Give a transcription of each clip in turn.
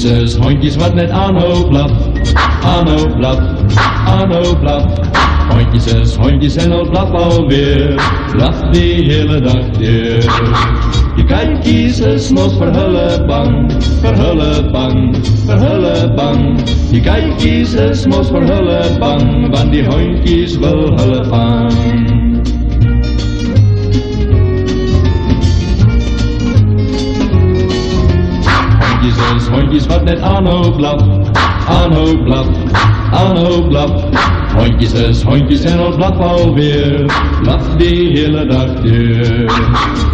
Is hondjes wat net aanhoop blaf, aanhoop blaf, aanhoop blaf. Hondjes hondjes en al blaf alweer, blaf die hele dag weer. Je kijkjes is nos verhullen bang, verhullen bang, verhullen bang. Je kijkjes is mos verhullen bang, want die hondjes wil hullen vang. Hondjes wat net aanhoop blaf, aanhoop blaf, aanhoop blaf. Hondjes is hondjes en al blaf alweer, blaf die hele dag deur.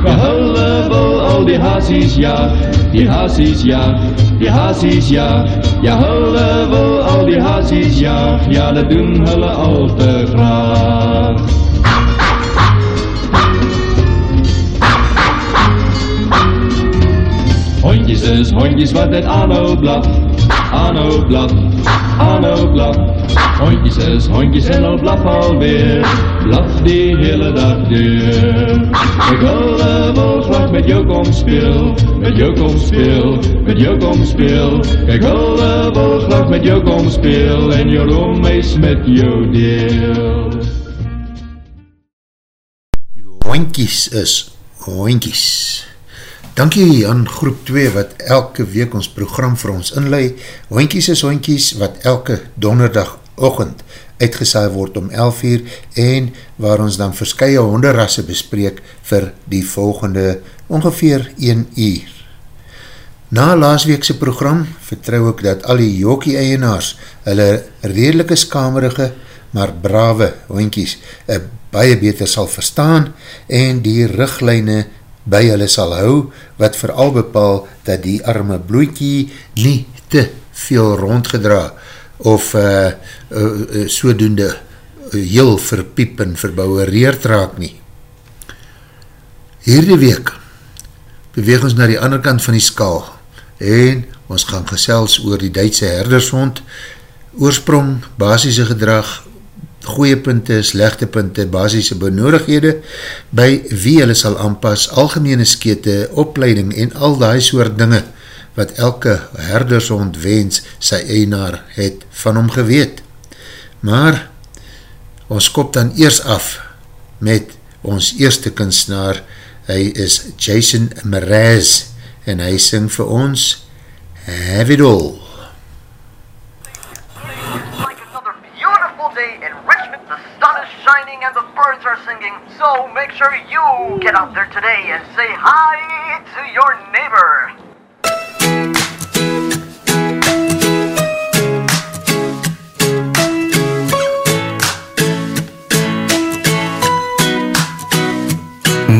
We hullen wel al die hazies ja, die hazies ja, die hazies ja. Ja hullen wel al die hazies ja, ja dat doen hulle al te graag. Hondjes is hondjes wat het aanhoop blaf, aanhoop blaf, aanhoop blaf. Hondjes is hondjes en al blaf alweer, blaf die hele dag deur. Ik wil wel graag met jou kom speel, met jou kom speel, met jou kom speel. Ik wil wel graag met jou kom speel en jou roem is met jou deel. Hondjes is hondjes. Dankie aan groep 2 wat elke week ons program vir ons inlei. Hoinkies is hoinkies wat elke donderdag ochend uitgesaai word om 11 uur en waar ons dan verskye honderrasse bespreek vir die volgende ongeveer 1 uur. Na laasweekse program vertrou ek dat al die jokie eienaars hulle redelike skamerige maar brave hoinkies baie beter sal verstaan en die richtlijne by hulle sal hou, wat vooral bepaal dat die arme bloeikie nie te veel rondgedra of uh, uh, sodoende uh, heel verpiep en verbouwereerd raak nie. Hierde week beweeg ons na die ander kant van die skaal en ons gaan gesels oor die Duitse herdershond, oorsprong, basisse gedrag, goeie punte, slechte punte, basisse benoodighede, by wie hulle sal aanpas, algemene skete, opleiding en al die soort dinge, wat elke herdershond wens sy einaar het van hom geweet. Maar, ons kop dan eers af met ons eerste kunstenaar, hy is Jason Mraz, en hy sing vir ons Have It All. The birds are singing. So make sure you get out there today and say hi to your neighbor.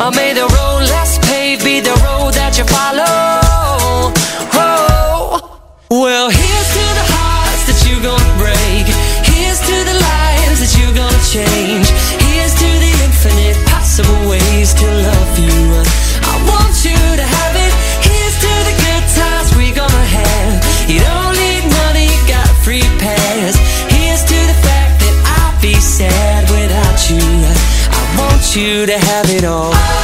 Or may the road less paved be the road that you follow. Oh, well, here's you to have it all.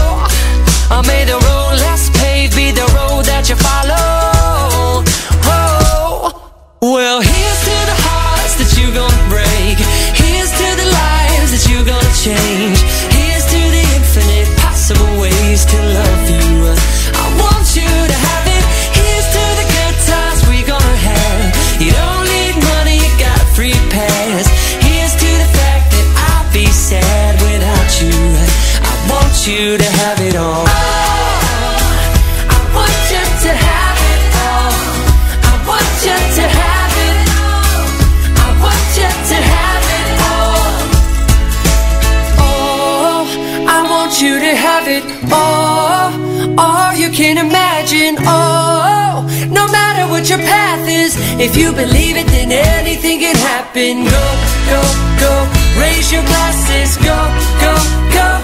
May the road less paved be the road that you follow. Whoa. Well, here's to the hearts that you're gonna break. Here's to the lives that you're gonna change. Here's to the infinite possible ways to love you. What your path is, if you believe it, then anything can happen. Go, go, go. Raise your glasses. Go, go, go.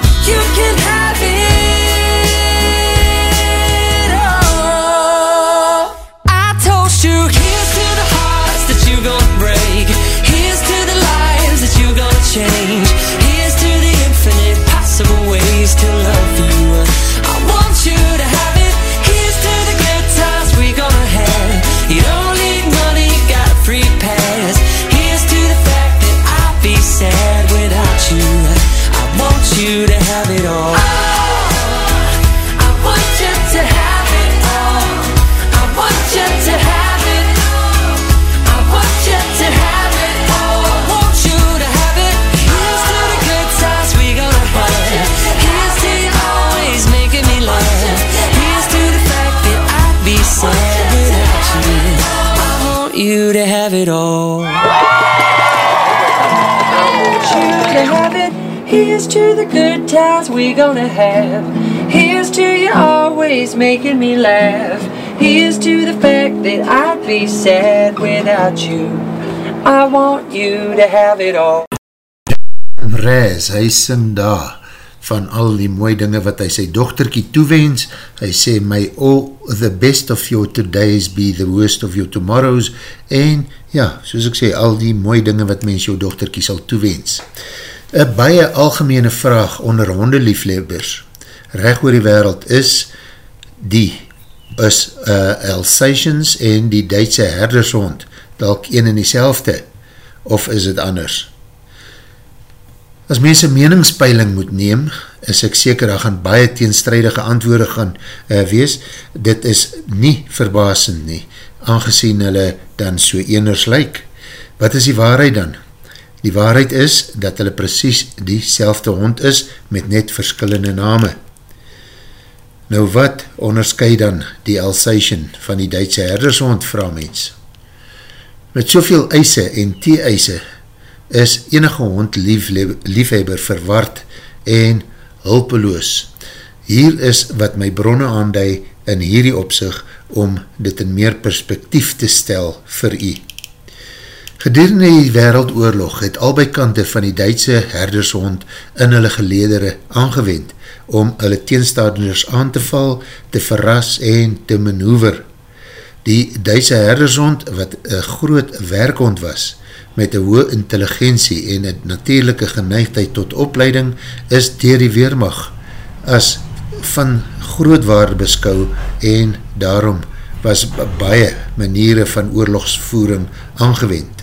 The good times we gonna have. Here's to you always making me laugh. Here's to the fact that I'd be sad without you. I want you to have it all. Raz, hy sing daar van al die mooie dinge wat hy sy dochterkie toewens, hy sê, my all the best of your todays be the worst of your tomorrows, en ja, soos ek sê, al die mooie dinge wat mens jou dochterkie sal toewens. Een baie algemene vraag onder hondelieflebers, recht oor die wereld, is die, is uh, Alsatians en die Duitse herdershond, dalk een en die selfde, of is het anders? As mense meningspeiling moet neem, is ek seker dat gaan baie teenstrijdige antwoorde gaan uh, wees. Dit is nie verbasend nie, aangezien hulle dan so eners lyk. Wat is die waarheid dan? Die waarheid is dat hulle precies die selfde hond is met net verskillende name. Nou wat onderskui dan die Alsatian van die Duitse herdershond, vraag mens? Met soveel eise en thee-eise is enige hond lief, liefhebber verward en hulpeloos. Hier is wat my bronne aandui in hierdie opzicht om dit in meer perspektief te stel vir u. Gedurende die wereldoorlog het albei kante van die Duitse herdershond in hulle geledere aangewend om hulle teenstaders aan te val, te verras en te manoever. Die Duitse herdershond, wat een groot werkhond was, met een hoë intelligentie en een natuurlijke geneigdheid tot opleiding is dier die Weermacht as van grootwaarde beskou en daarom was baie maniere van oorlogsvoering aangewend.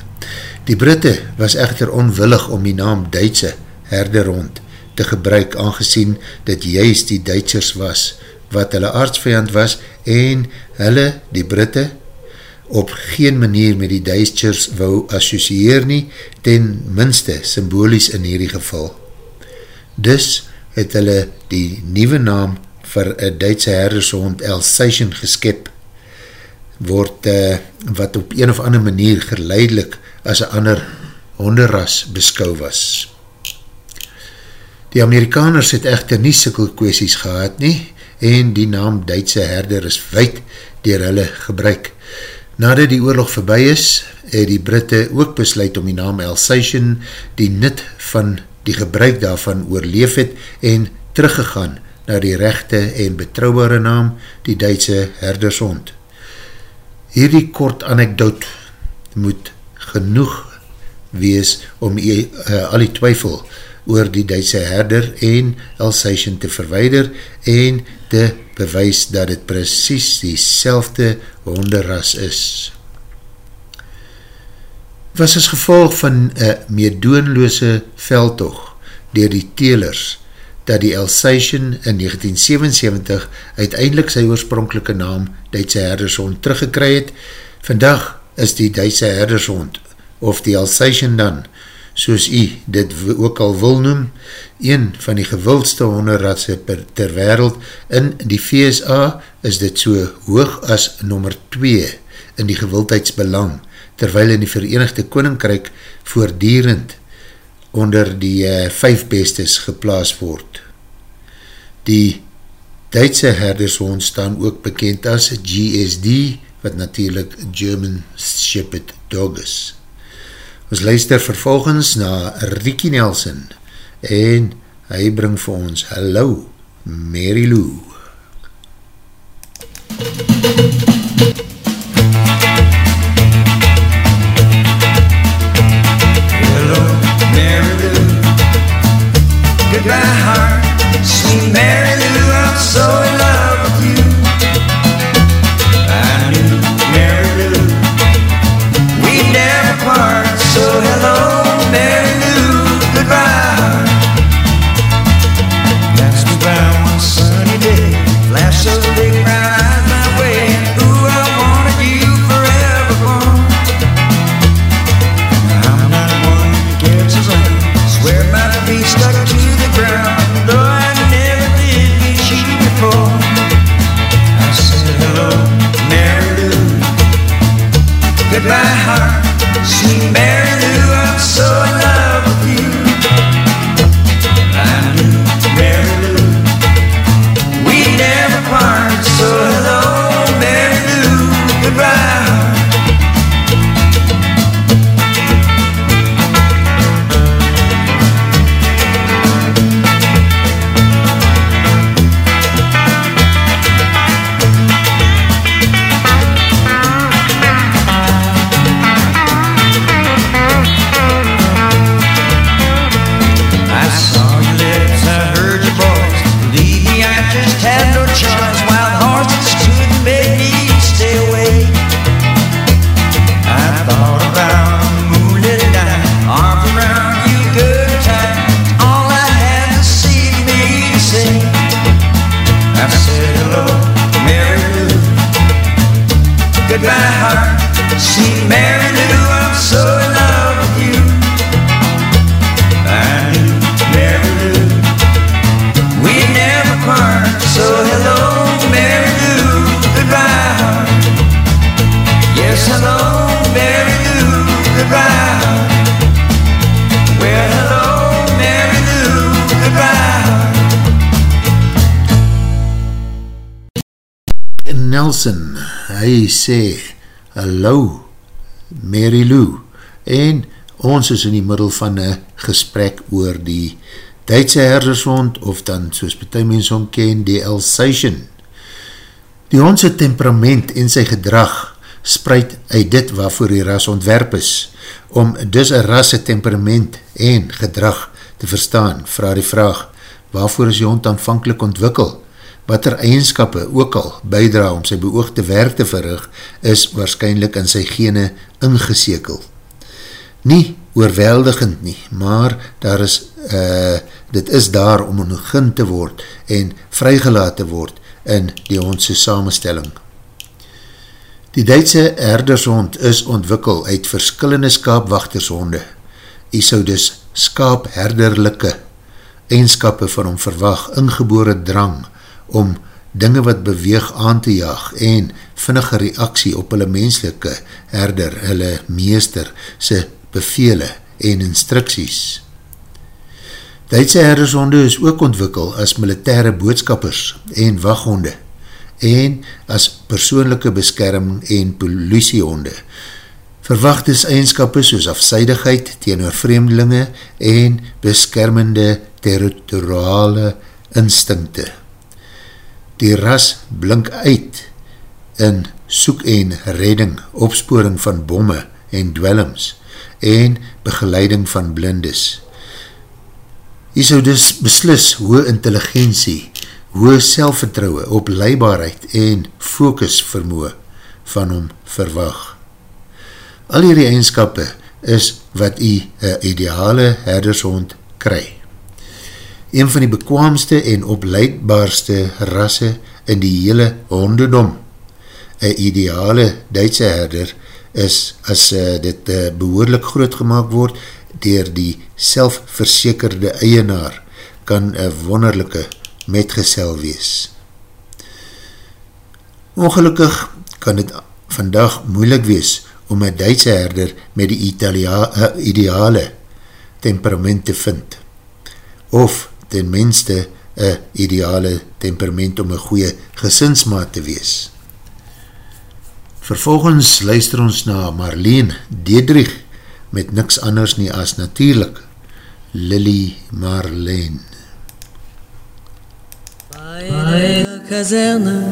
Die Britte was echter onwillig om die naam Duitse herderhond te gebruik aangezien dat juist die Duitsers was wat hulle aardsvijand was en hulle, die Britte, op geen manier met die Duitsers wou associeer nie, ten minste symbolies in hierdie geval. Dus het hulle die nieuwe naam vir een Duitse herdershond Alsatian geskip, word uh, wat op een of ander manier geleidelik as een ander honderras beskou was. Die Amerikaners het echter nie sikkel kwesties gehad nie, en die naam Duitse herder is wijd dier hulle gebruik. Nadat die oorlog voorbij is, het die Britte ook besluit om die naam Alsatian die nut van die gebruik daarvan oorleef het en teruggegaan na die rechte en betrouwbare naam, die Duitse herdershond. Hierdie kort anekdoot moet genoeg wees om jy, uh, al die twyfel oor die Duitse herder en Alsatian te verweider en te bewys dat het precies die selfde honderras is. Was as gevolg van een meedoenloose veldtocht dier die telers, dat die Alsatian in 1977 uiteindelik sy oorspronkelike naam Duitse herdershond teruggekry het. Vandag is die Duitse herdershond, of die Alsatian dan, soos u dit ook al wil noem, een van die gewildste honderratse ter wereld. In die VSA is dit so hoog as nummer 2 in die gewildheidsbelang, terwyl in die Verenigde Koninkryk voordierend onder die uh, vijf bestes geplaas word. Die Duitse herdershond staan ook bekend as GSD, wat natuurlijk German Shepherd Dog is. Ons luister vervolgens na Ricky Nelson en hy bring vir ons Hallo, Mary Lou. Hello, hy sê, Hallo, Mary Lou, en ons is in die middel van een gesprek oor die Duitse herdershond, of dan, soos betu mens omken, die Alsatian. Die hondse temperament en sy gedrag spreid uit dit waarvoor die ras ontwerp is. Om dus een rasse temperament en gedrag te verstaan, vraag die vraag, waarvoor is die hond aanvankelijk ontwikkel? Wat er eigenskappe ook al bijdra om sy beoogde werk te verrig, is waarschijnlijk in sy gene ingesekel. Nie oorweldigend nie, maar daar is, uh, dit is daar om ontgin te word en vrygelaat te word in die hondse samenstelling. Die Duitse herdershond is ontwikkel uit verskillende skaapwachtershonde. Hy sou dus skaapherderlike eigenskappe van hom verwag, ingebore drang om dinge wat beweeg aan te jaag en vinnige reaksie op hulle menslike herder, hulle meester, sy bevele en instructies. Duitse herdershonde is ook ontwikkel as militaire boodskappers en waghonde en as persoonlijke beskerming en politiehonde. Verwachtes eigenskappe soos afseidigheid teenoor vreemdelinge en beskermende territoriale instinkte. Die ras blink uit in soek en redding, opsporing van bomme en dwellings en begeleiding van blindes. Jy sou dus beslis hoe intelligentie, hoe selfvertrouwe, opleibaarheid en focusvermoe van hom verwag. Al hierdie eigenskappe is wat jy een ideale herdershond kry. Een van die bekwaamste en opleidbaarste rasse in die hele honderdom. Een ideale Duitse herder is, as uh, dit uh, behoorlik groot gemaakt word, dier die selfverzekerde eienaar, kan een wonderlijke metgesel wees. Ongelukkig kan het vandag moeilik wees om een Duitse herder met die Italia, uh, ideale temperament te vind. Of ten minste een ideale temperament om een goeie gesinsmaat te wees. Vervolgens luister ons na Marleen Dedrich met niks anders nie as natuurlijk Lily Marleen. Bei der Kaserne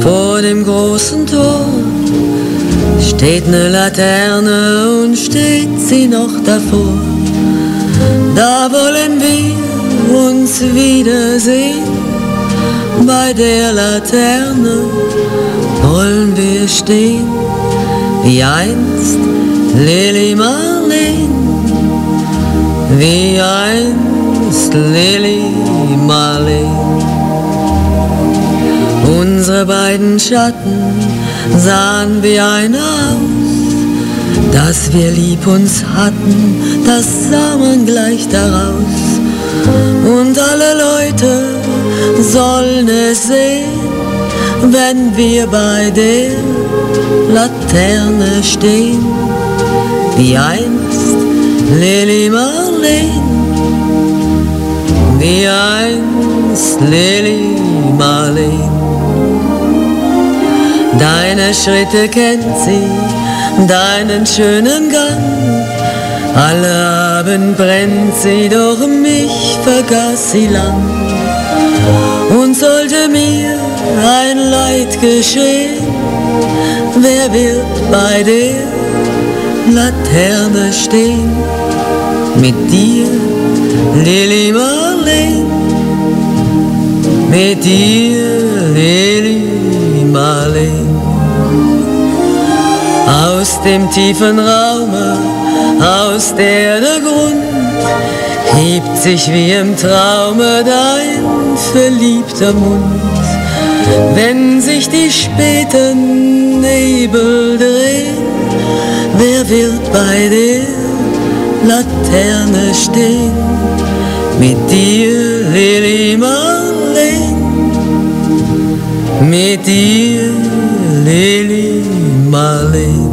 vor dem großen Tor steht ne Laterne und steht sie noch davor. Da wollen wir uns wiedersehen. Bei der Laterne wollen wir stehen, wie einst Lili Marleen, wie einst Lili Marleen. Unsere beiden Schatten sahen wie ein aus, dass wir lieb uns hatten, das sah man gleich daraus. Und alle Leute sollen es sehen, wenn wir bei der Laterne stehen, wie einst Lili Marleen, wie einst Lili Marleen. Deine Schritte kennt sie, deinen schönen Gang. Alle Abend brennt sie, doch mich vergaß sie lang. Und sollte mir ein Leid geschehen, wer wird bei der Laterne stehen? Mit dir, Lili Marleen, mit dir, Lili Marleen. Aus dem tiefen Raume, aus der der Grund hebt sich wie im Traume dein verliebter Mund. Wenn sich die späten Nebel drehen, wer wird bei der Laterne stehen? Mit dir, Lili Marleen, mit dir, Lili Marleen.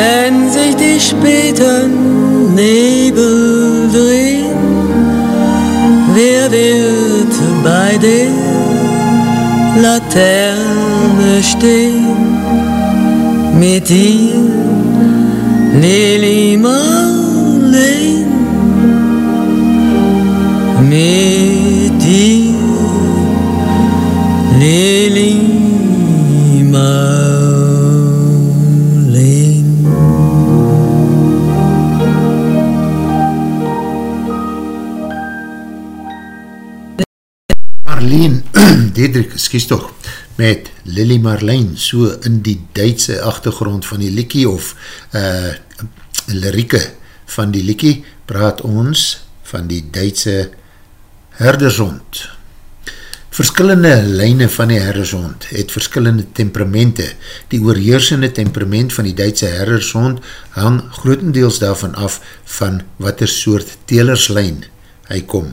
Wenn sich die späten Nebel drehen, wer wird bei der Laterne stehen? Mit dir, Lili Marleen, mit Marleen Dedrick, skies toch, met Lily Marleen, so in die Duitse achtergrond van die likkie of uh, lirieke van die likkie, praat ons van die Duitse herdershond. Verskillende lijne van die herdershond het verskillende temperamente. Die oorheersende temperament van die Duitse herdershond hang grotendeels daarvan af van wat er soort telerslijn hy kom.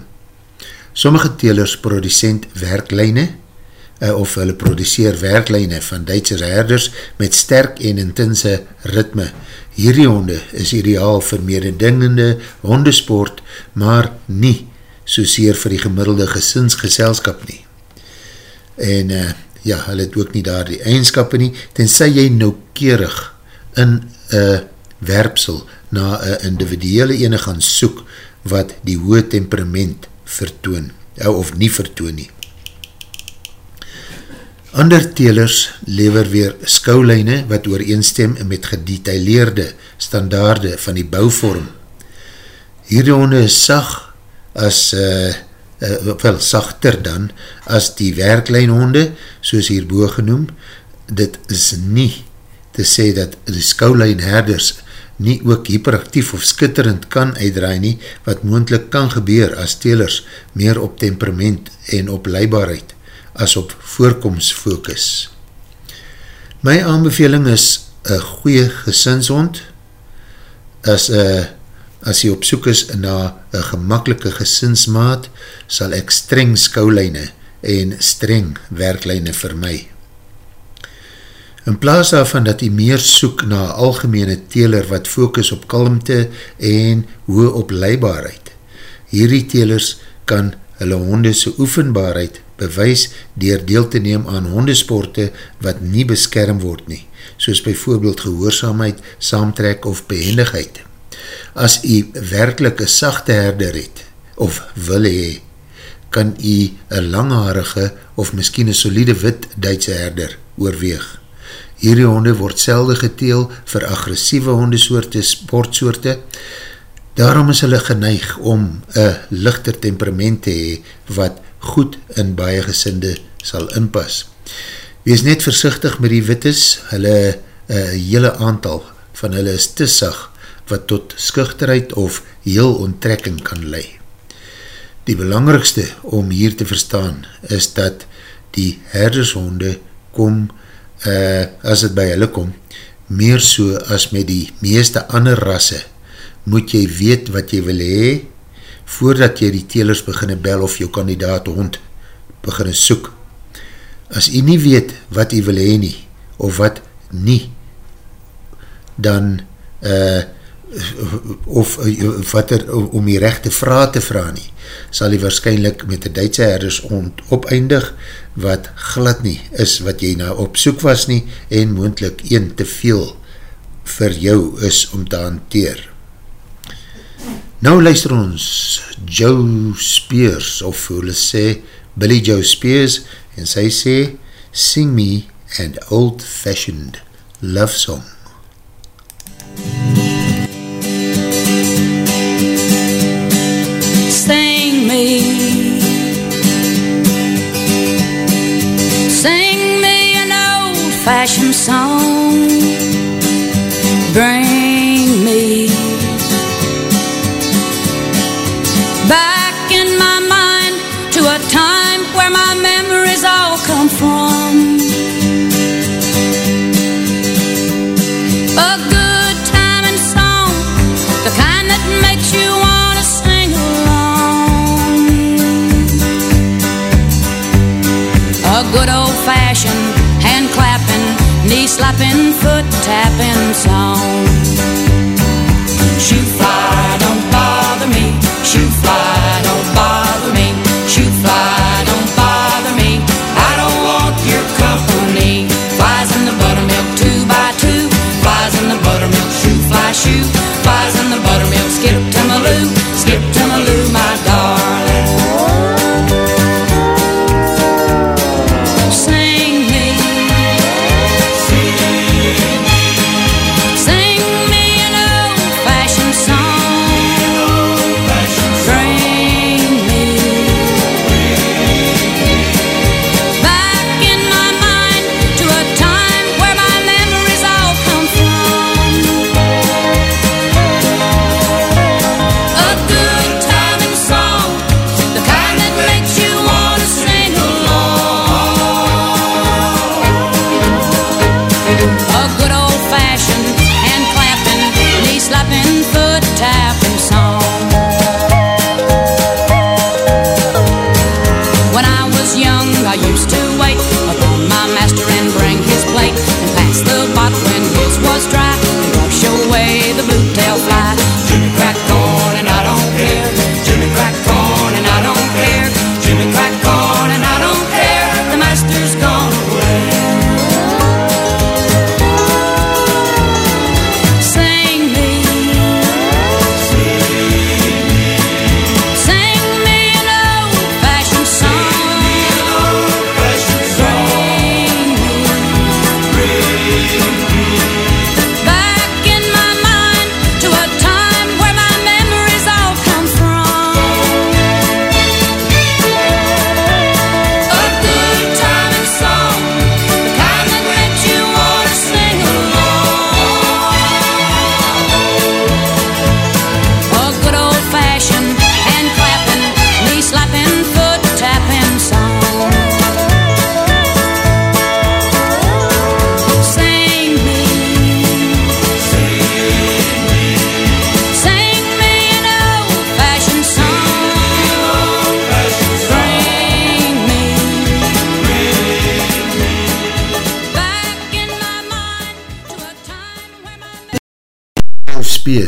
Sommige telers producent werklijne uh, of hulle produceer werklijne van Duitse herders met sterk en intense ritme. Hierdie honde is ideaal vir mededingende hondesport, maar nie soseer vir die gemiddelde gesinsgeselskap nie. En uh, ja, hulle het ook nie daar die eigenskapen nie, tenzij jy noukeurig in een werpsel na een individuele ene gaan soek wat die hoë temperament vertoon, of nie vertoon nie. Ander telers lever weer skoulijne wat ooreenstem met gedetailleerde standaarde van die bouwvorm. Hierdie honde is sag as, uh, uh, wel, sachter dan as die werklijnhonde, soos hierboe genoem. Dit is nie te sê dat die skoulijnherders nie ook hyperactief of skitterend kan uitdraai nie, wat moendlik kan gebeur as telers meer op temperament en op leibaarheid as op voorkomsfocus. My aanbeveling is een goeie gesinshond, as, uh, as jy op soek is na een gemakkelike gesinsmaat, sal ek streng skoulijne en streng werklijne vir my. In plaas daarvan dat jy meer soek na algemene teler wat focus op kalmte en hoe op leibaarheid. Hierdie telers kan hulle hondese oefenbaarheid bewys dier deel te neem aan hondesporte wat nie beskerm word nie, soos byvoorbeeld gehoorzaamheid, saamtrek of behendigheid. As jy werkelijk een sachte herder het, of wil hee, kan jy een langharige of miskien een solide wit Duitse herder oorweeg. Hierdie honde word selde geteel vir agressieve hondesoorte, sportsoorte. Daarom is hulle geneig om een lichter temperament te hee wat goed in baie gesinde sal inpas. Wees net versichtig met die wittes, hulle een hele aantal van hulle is te sag wat tot skuchterheid of heel onttrekking kan lei. Die belangrikste om hier te verstaan is dat die herdershonde kom uh, as het by hulle kom, meer so as met die meeste ander rasse, moet jy weet wat jy wil hee, voordat jy die telers beginne bel of jou kandidaat hond beginne soek. As jy nie weet wat jy wil hee nie, of wat nie, dan uh, of wat er, om die rechte vraag te vraag nie, sal hy waarschijnlijk met die Duitse herders opeindig wat glad nie is wat jy nou op soek was nie en moendlik een te veel vir jou is om te hanteer. Nou luister ons Joe Spears of hoe hulle sê Billy Joe Spears en sy sê Sing Me an Old Fashioned Love Song. Fashion song tapping song. Shoot fire,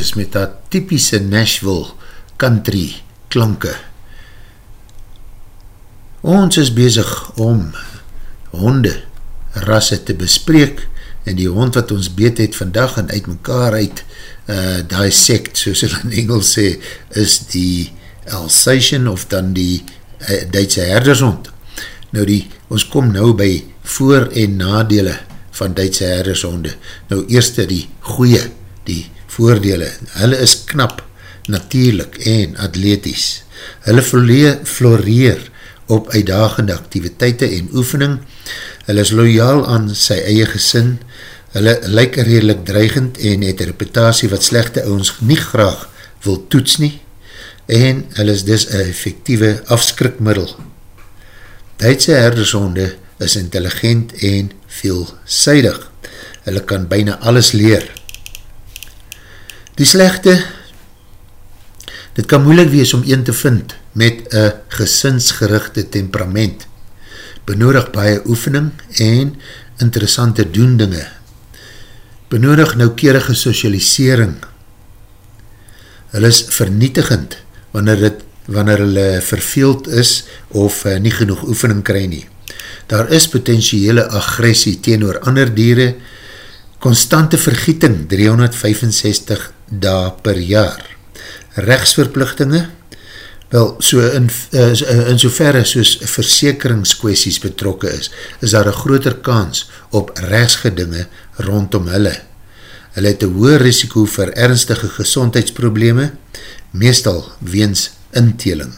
Spears met haar typische Nashville country klanke. Ons is bezig om honde rasse te bespreek en die hond wat ons beet het vandag en uit mekaar uit uh, dissect, soos hulle in Engels sê, is die Alsatian of dan die uh, Duitse herdershond. Nou die, ons kom nou by voor- en nadele van Duitse herdershonde. Nou eerste die goeie, die voordele. Hulle is knap, natuurlijk en atleties. Hulle floreer op uitdagende activiteite en oefening. Hulle is loyaal aan sy eie gesin. Hulle lyk redelijk dreigend en het een reputatie wat slechte ons nie graag wil toets nie. En hulle is dus een effectieve afskrikmiddel. Duitse herdershonde is intelligent en veelzijdig. Hulle kan bijna alles leer. Die slechte, dit kan moeilik wees om een te vind met een gesinsgerichte temperament. Benodig baie oefening en interessante doendinge. Benodig noukerige socialisering. Hulle is vernietigend wanneer, het, wanneer hulle verveeld is of uh, nie genoeg oefening kry nie. Daar is potentiële agressie teenoor ander dieren, constante vergieting 365 dae per jaar. Rechtsverplichtinge, wel, so in, uh, in so verre soos versekeringskwesties betrokke is, is daar een groter kans op rechtsgedinge rondom hulle. Hulle het een hoer risiko vir ernstige gezondheidsprobleme, meestal weens inteling.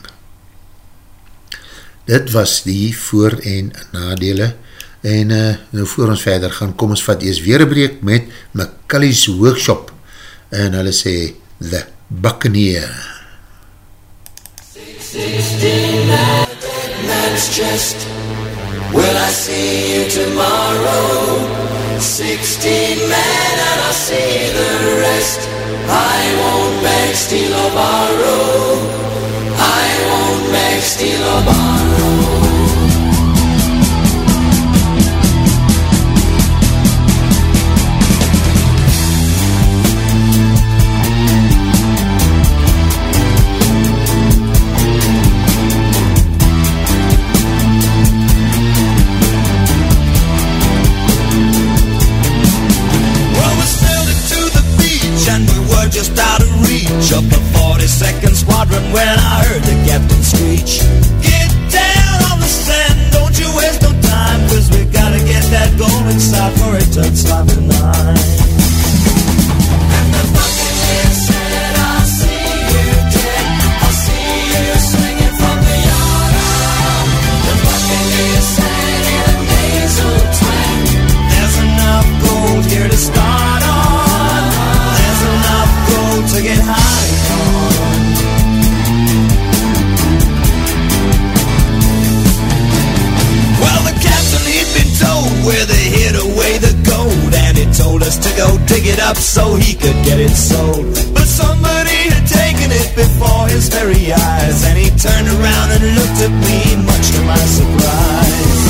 Dit was die voor- en nadele en uh, nou voor ons verder gaan, kom ons vat eers weer een breek met McCully's Workshop en hulle sê The Buccaneer. 16 man's chest Will I see you tomorrow? 16 men and I'll see the rest I won't beg, steal or borrow I won't beg, steal or borrow of the 42nd Squadron when I heard the captain screech. Get down on the sand, don't you waste no time, cause we gotta get that gold inside for it turns five to nine. To go dig it up so he could get it sold. But somebody had taken it before his very eyes. And he turned around and looked at me, much to my surprise.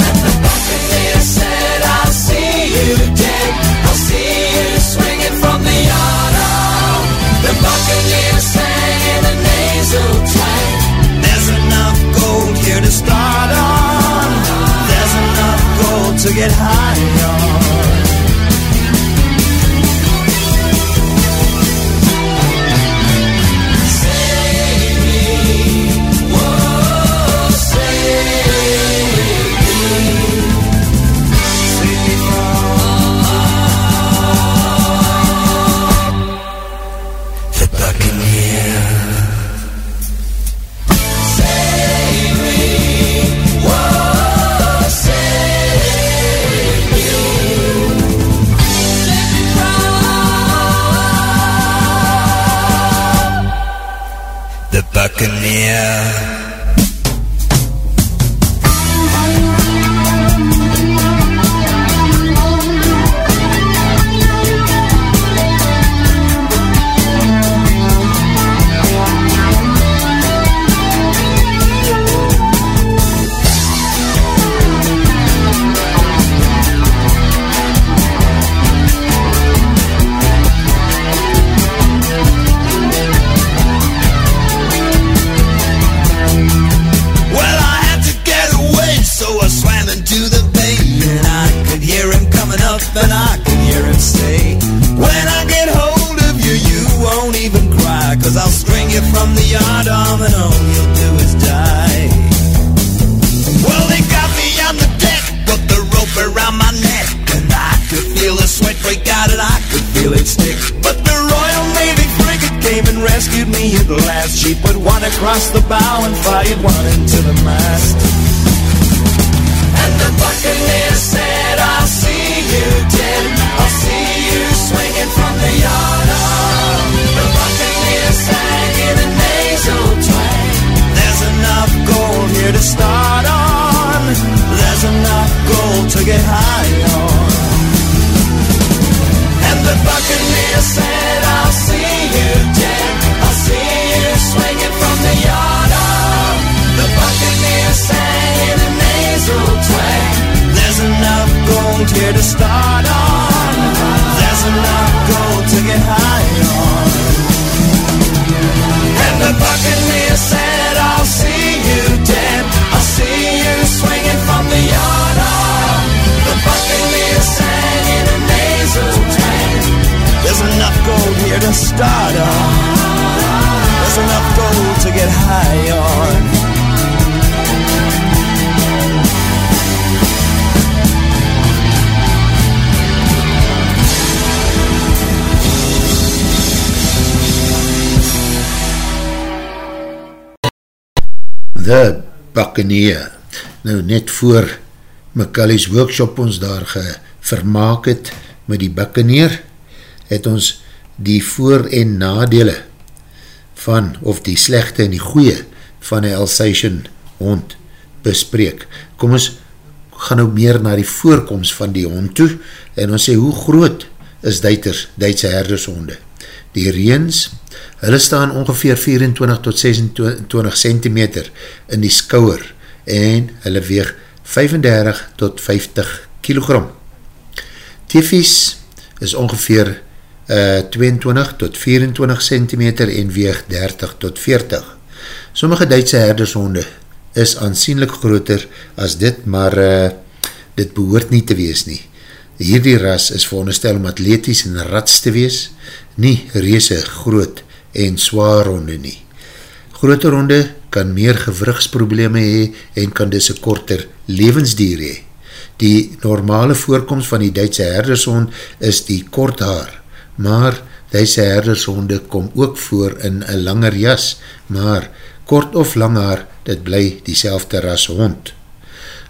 And the buccaneer said, I'll see you dead. I'll see you swinging from the yardarm. Oh, the buccaneer sang in a nasal twang. There's enough gold here to start on. There's enough gold to get high on. Get high on. The Buccaneer. Nou net voor McCully's workshop ons daar gevermaak het met die Buccaneer, het ons die voor- en nadele van, of die slechte en die goeie van die Alsatian hond bespreek. Kom ons gaan nou meer na die voorkomst van die hond toe en ons sê hoe groot is Duiters, Duitse herdershonde. Die reens, hulle staan ongeveer 24 tot 26 cm in die skouwer en hulle weeg 35 tot 50 kg. Tefies is ongeveer uh, 22 tot 24 cm en weeg 30 tot 40. Sommige Duitse herdershonde is aansienlik groter as dit, maar uh, dit behoort nie te wees nie. Hierdie ras is veronderstel om atleties en rats te wees, nie reese groot en zwaar honde nie. Grote honde kan meer gewrichtsprobleme hee en kan dus een korter levensdier hee. Die normale voorkomst van die Duitse herdershond is die kort haar, maar Duitse herdershonde kom ook voor in een langer jas, maar kort of lang haar, dit bly die selfde ras hond.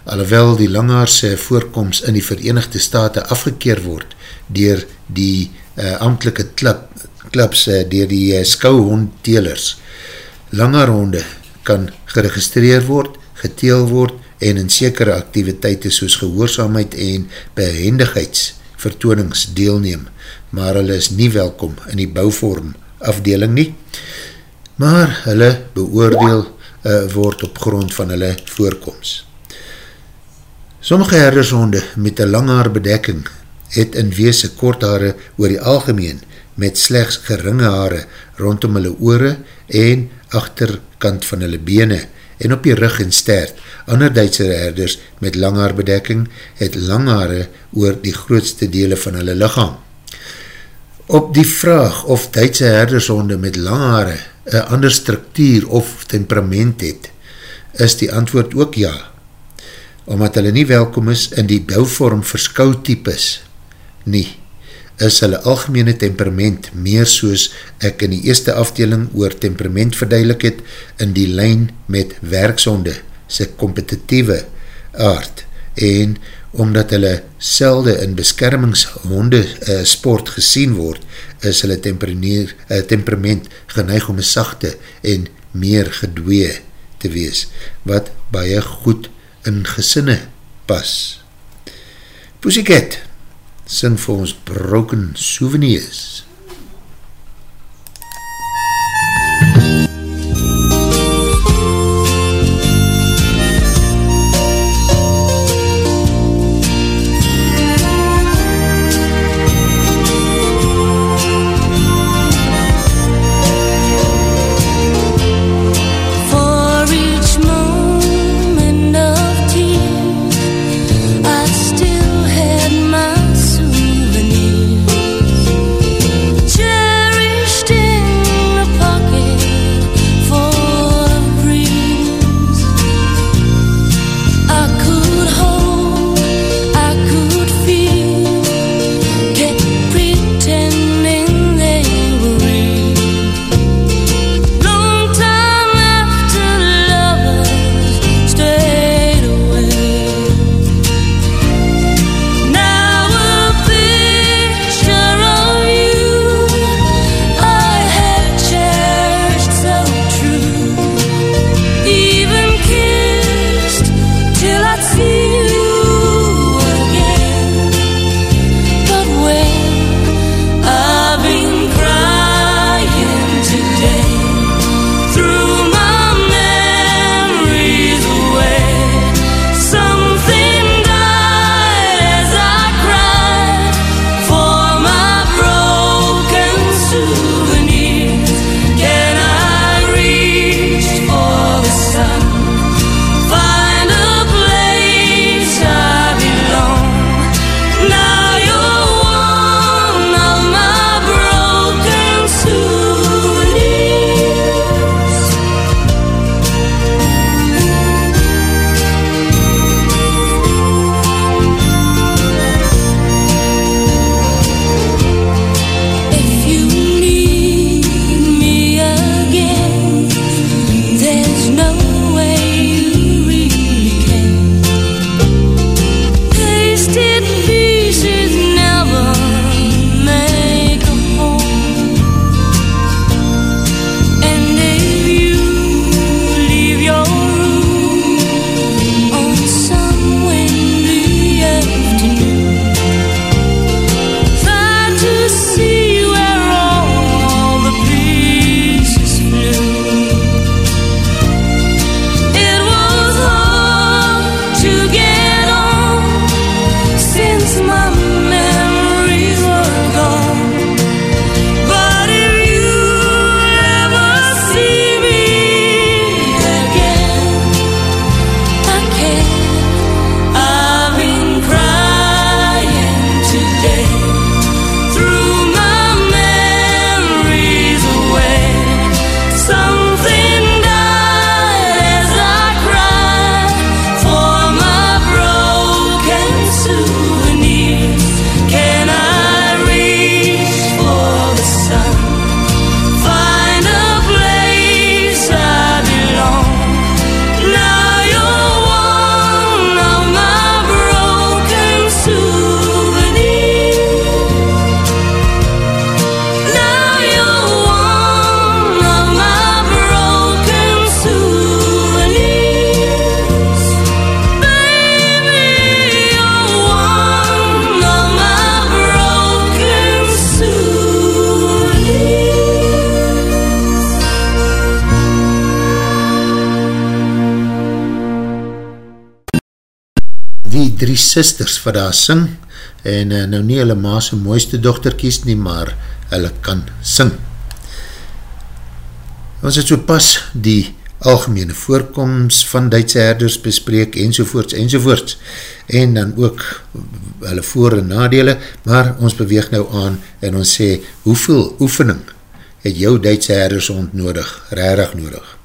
Alhoewel die langhaarse voorkomst in die Verenigde Staten afgekeer word dier die uh, amtelike klip, klips, uh, dier die uh, skouhondtelers. Langhaarhonde kan geregistreer word, geteel word en in sekere activiteite soos gehoorzaamheid en behendigheidsvertoonings deelneem, maar hulle is nie welkom in die bouwvorm afdeling nie, maar hulle beoordeel uh, word op grond van hulle voorkomst. Sommige herdershonde met een langhaar bedekking het in weese korthare oor die algemeen met slechts geringe haare rondom hulle oore en achterkant van hulle bene en op die rug en stert. Ander Duitse herders met langhaarbedekking het langhaare oor die grootste dele van hulle lichaam. Op die vraag of Duitse herdershonde met langhaare een ander structuur of temperament het, is die antwoord ook ja. Omdat hulle nie welkom is in die bouwvorm verskoutypes, nie is hulle algemene temperament meer soos ek in die eerste afdeling oor temperament verduidelik het in die lijn met werksonde, sy competitieve aard en omdat hulle selde in beskermingshonde uh, sport gesien word, is hulle uh, temperament geneig om een sachte en meer gedwee te wees, wat baie goed in gesinne pas. Pussycat, sing vir ons Broken Souvenirs. Sisters wat daar sing, en uh, nou nie hulle maas mooiste dochter kies nie, maar hulle kan sing. Ons het so pas die algemene voorkomst van Duitse herders bespreek, enzovoorts, enzovoorts, en dan ook hulle voor- en nadele, maar ons beweeg nou aan en ons sê, hoeveel oefening het jou Duitse herders ontnodig, rarig nodig?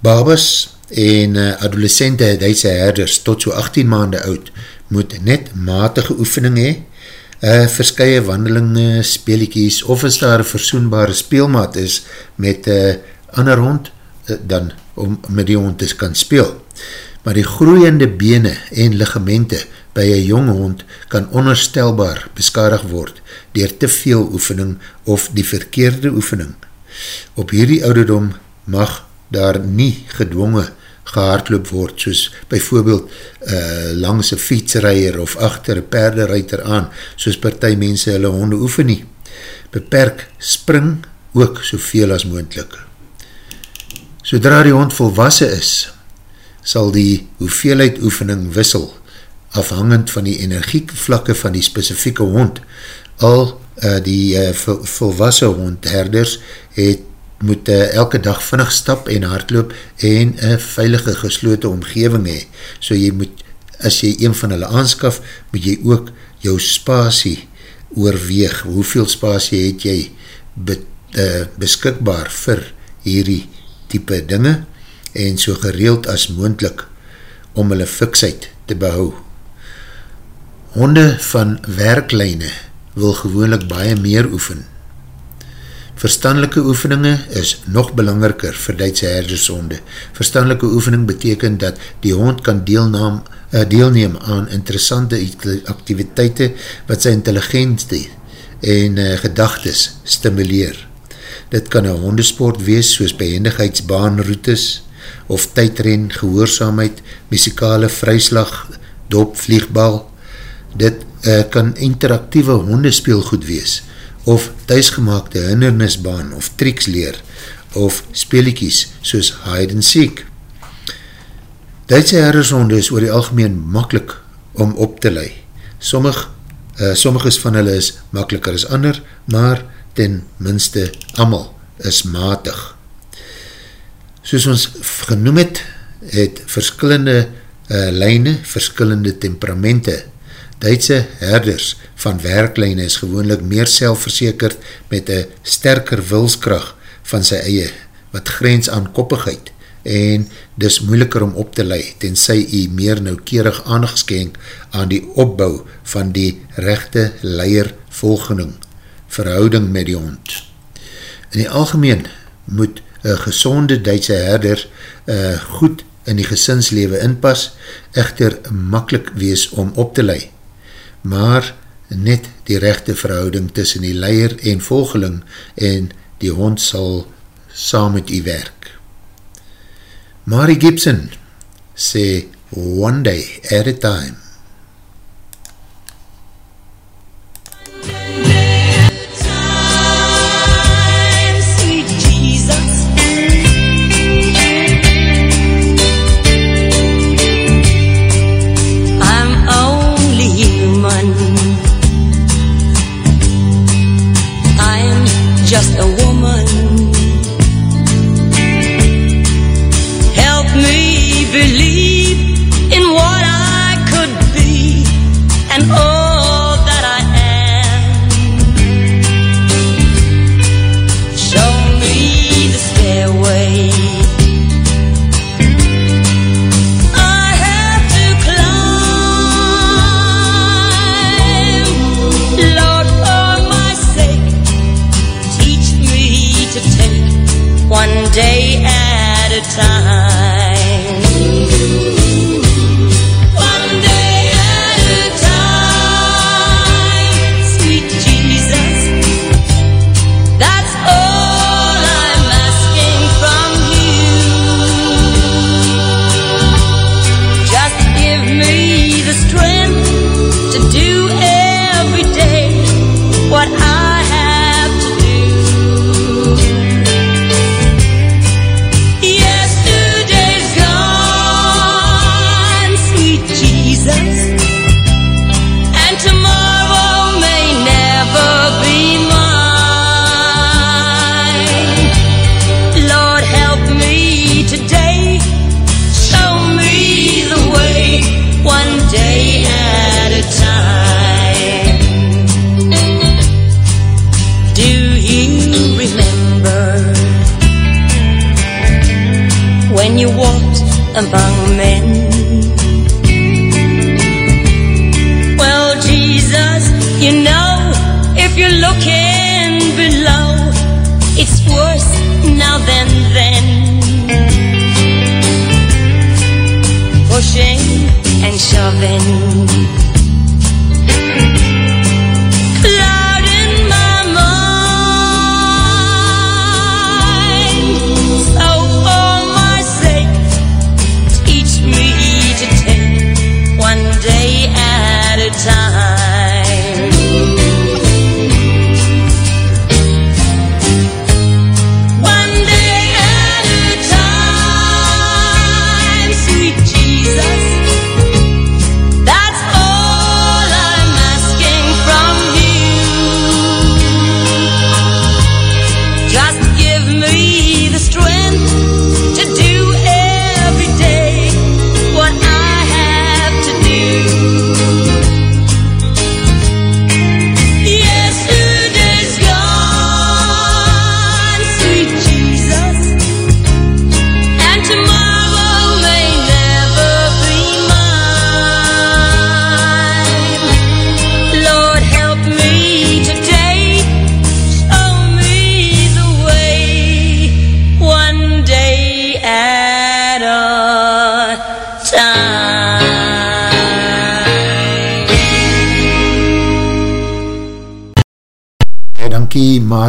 Babas en uh, adolescente Duitse herders tot so 18 maande oud moet net matige oefening hee, uh, verskye wandelinge, speeliekies, of as daar een versoenbare speelmaat is met uh, ander hond, uh, dan om met die hond te kan speel. Maar die groeiende bene en ligamente by een jong hond kan onherstelbaar beskadig word dier te veel oefening of die verkeerde oefening. Op hierdie ouderdom mag daar nie gedwongen gehardloop word, soos byvoorbeeld uh, langs een fietsreier of achter een perderuiter aan, soos partij mense hulle honde oefen nie. Beperk spring ook soveel as moendlik. Sodra die hond volwassen is, sal die hoeveelheid oefening wissel, afhangend van die energiekvlakke van die specifieke hond. Al uh, die uh, volwassen hondherders het moet uh, elke dag vinnig stap en hardloop en een veilige geslote omgeving hee. So jy moet, as jy een van hulle aanskaf, moet jy ook jou spasie oorweeg. Hoeveel spasie het jy be, uh, beskikbaar vir hierdie type dinge en so gereeld as moendlik om hulle fiksheid te behou. Honde van werklijne wil gewoonlik baie meer oefen Verstandelike oefeninge is nog belangriker vir Duitse herdersonde. Verstandelike oefening beteken dat die hond kan deelnaam, uh, deelneem aan interessante activiteite wat sy intelligentie en uh, gedagtes stimuleer. Dit kan een hondesport wees soos behendigheidsbaanroutes of tydren, gehoorzaamheid, muzikale vryslag, dop, vliegbal. Dit uh, kan interactieve hondespeelgoed wees, of thuisgemaakte hindernisbaan of triks leer of speeliekies soos hide and seek. Duitse herdershonde is oor die algemeen makkelijk om op te lei. Sommig, uh, sommiges van hulle is makkeliker as ander, maar ten minste amal is matig. Soos ons genoem het, het verskillende uh, lijne, verskillende temperamente. Duitse herders van werklijne is gewoonlik meer selfverzekerd met een sterker wilskracht van sy eie, wat grens aan koppigheid en dis moeiliker om op te lei, tenzij jy meer noukeerig aangeskenk aan die opbouw van die rechte leier-volgening, verhouding met die hond. In die algemeen moet een gezonde Duitse herder uh, goed in die gesinslewe inpas, echter makkelijk wees om op te lei. Maar net die rechte verhouding tussen die leier en volgeling en die hond sal saam met die werk. Mary Gibson sê one day at a time.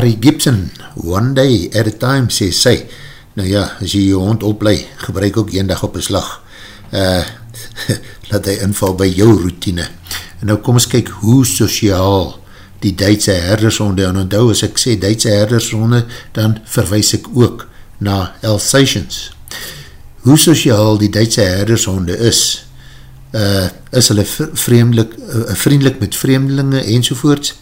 Marie Gibson, one day at a time, sê sy. Nou ja, as jy jou hond oplei, gebruik ook een dag op een slag. Uh, laat hy inval by jou routine. En nou kom ons kyk hoe sociaal die Duitse herdershonde, en onthou as ek sê Duitse herdershonde, dan verwijs ek ook na Alsatians. Hoe sociaal die Duitse herdershonde is, uh, is hulle vreemdelik, uh, vriendelik met vreemdelinge enzovoorts.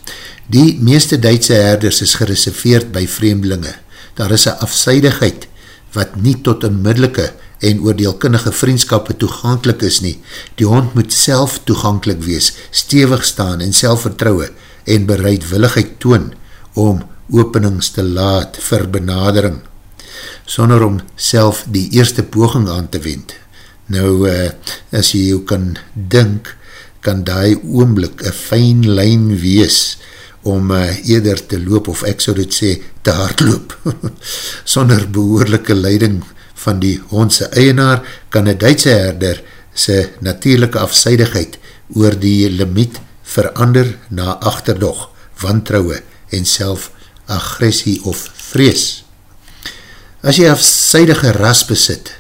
Die meeste Duitse herders is gereserveerd by vreemdelinge. Daar is een afseidigheid wat nie tot onmiddellike en oordeelkundige vriendskappe toegankelijk is nie. Die hond moet self toegankelijk wees, stevig staan en selfvertrouwe en bereidwilligheid toon om openings te laat vir benadering, sonder om self die eerste poging aan te wend. Nou, uh, as jy jou kan dink, kan die oomblik een fijn lijn wees om uh, eerder te loop, of ek sou dit sê, te hardloop. Sonder behoorlijke leiding van die hondse eienaar, kan een Duitse herder sy natuurlijke afseidigheid oor die limiet verander na achterdog, wantrouwe en self agressie of vrees. As jy afseidige ras besit,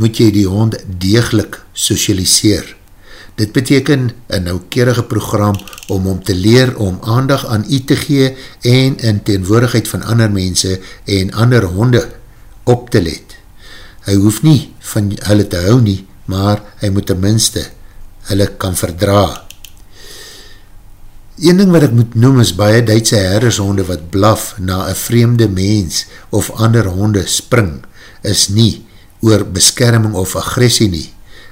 moet jy die hond deeglik socialiseer. Dit beteken een nauwkerige program om om te leer om aandag aan u te gee en in teenwoordigheid van ander mense en ander honde op te let. Hy hoef nie van hulle te hou nie, maar hy moet tenminste hulle kan verdra. Een ding wat ek moet noem is baie Duitse herdershonde wat blaf na een vreemde mens of ander honde spring, is nie oor beskerming of agressie nie.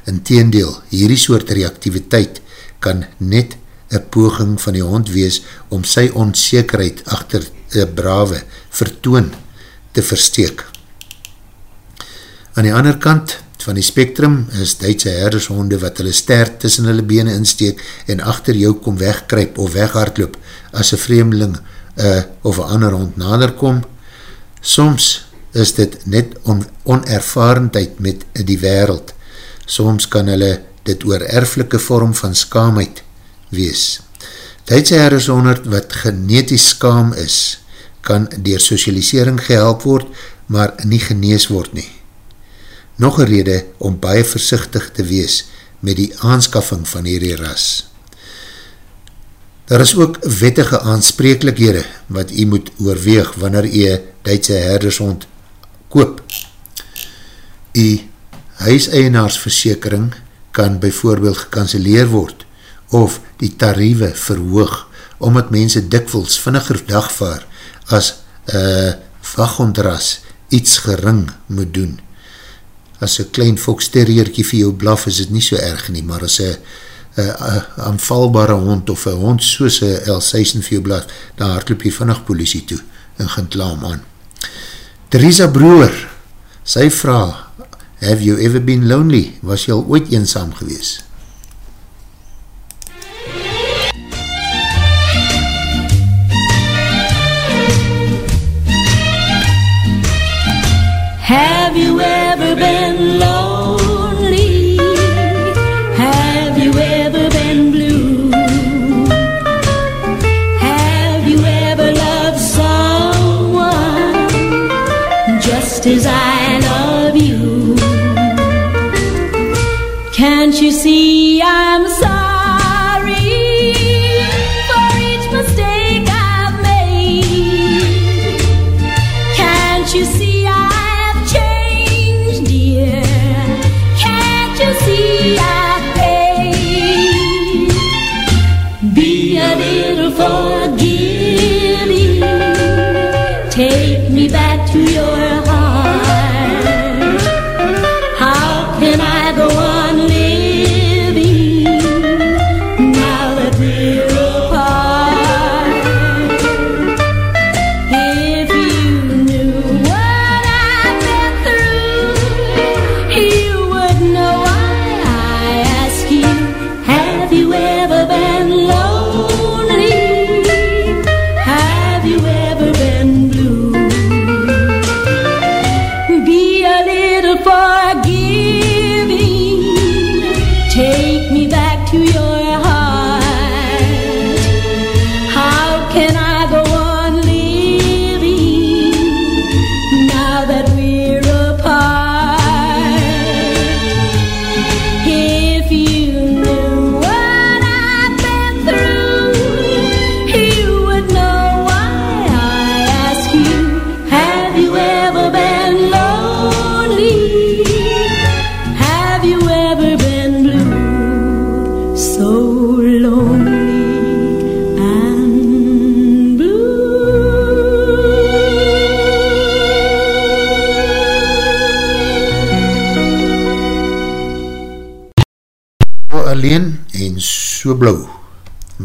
In teendeel, hierdie soort reactiviteit kan net een poging van die hond wees om sy onzekerheid achter een brave vertoon te versteek. Aan die ander kant van die spectrum is Duitse herdershonde wat hulle ster tussen hulle bene insteek en achter jou kom wegkryp of weghardloop as een vreemdeling uh, of een ander hond nader kom. Soms is dit net on, onervarendheid met die wereld soms kan hulle dit oor erflike vorm van skaamheid wees. Duitse herdershonderd wat genetisch skaam is, kan dier socialisering gehelp word, maar nie genees word nie. Nog een rede om baie versichtig te wees met die aanskaffing van hierdie ras. Daar is ook wettige aansprekelikhede wat jy moet oorweeg wanneer jy Duitse herdershond koop. Jy huiseienaarsversekering kan bijvoorbeeld gekanceleer word of die tariewe verhoog omdat mense dikwels vinniger dagvaar as uh, waghondras iets gering moet doen. As een klein foksterrierkie vir jou blaf is het nie so erg nie, maar as een aanvalbare hond of een hond soos een L6 vir jou blaf, dan hardloop jy vannig politie toe en gaan klaam aan. Theresa Broer, sy vraag, Have you ever been lonely? Was jy al ooit eenzaam gewees?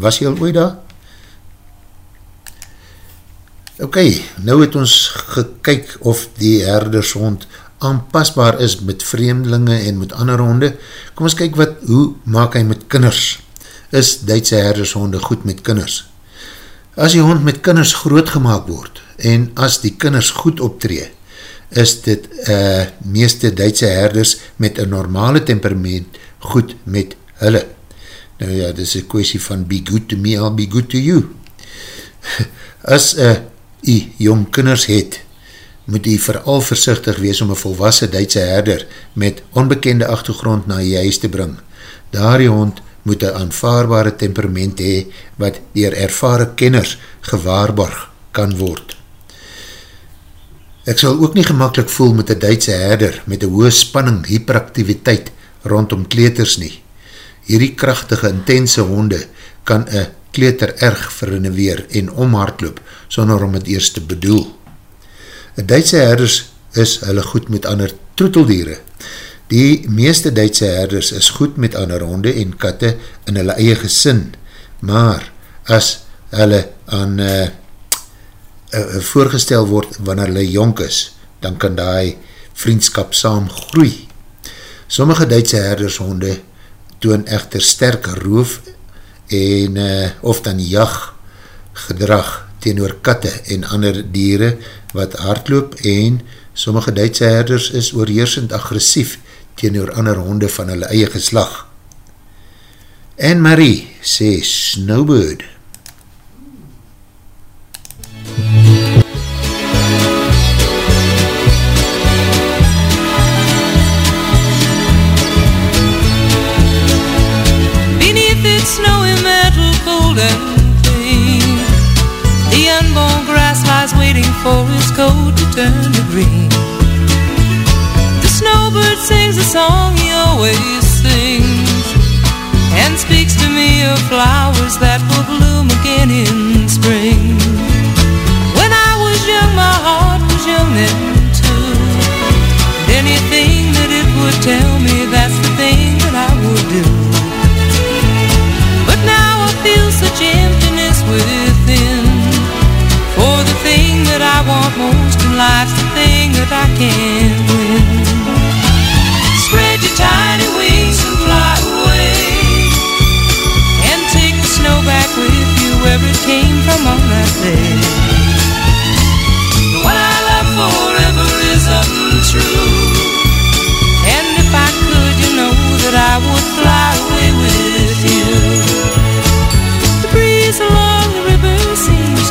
Was jy al ooit daar? Ok, nou het ons gekyk of die herdershond aanpasbaar is met vreemdelinge en met ander honde. Kom ons kyk wat, hoe maak hy met kinders? Is Duitse herdershonde goed met kinders? As die hond met kinders grootgemaak word en as die kinders goed optree, is dit uh, meeste Duitse herders met een normale temperament goed met hulle. Nou ja, dit is een kwestie van be good to me, I'll be good to you. As uh, u jong kinders het, moet u vooral versichtig wees om een volwassen Duitse herder met onbekende achtergrond na jy huis te bring. Daar die hond moet een aanvaarbare temperament hee wat dier ervare kenners gewaarborg kan word. Ek sal ook nie gemakkelijk voel met een Duitse herder met een hoge spanning, hyperaktiviteit rondom kleters nie. Hierdie krachtige, intense honde kan een kleter erg verreneweer en omhardloop sonder om het eerst te bedoel. Een Duitse herders is hulle goed met ander troeteldiere. Die meeste Duitse herders is goed met ander honde en katte in hulle eie gesin, maar as hulle aan uh, uh, voorgestel word wanneer hulle jonk is, dan kan die vriendskap saam groei. Sommige Duitse herdershonde toon echter sterk roof en uh, of dan jag gedrag teenoor katte en ander diere wat hardloop en sommige Duitse herders is oorheersend agressief teenoor ander honde van hulle eie geslag. Anne-Marie sê Snowbird. Beneath and clean The unborn grass lies waiting for its coat to turn to green. The snowbird sings a song he always sings And speaks to me of flowers that will bloom again in spring. When I was young my heart was young then too anything that it would tell me that's the thing that I would do such emptiness within. For the thing that I want most in life's the thing that I can't win. Spread your tiny wings and fly away. And take the snow back with you where it came from on that day. The one I love forever is untrue. And if I could, you know that I would fly away with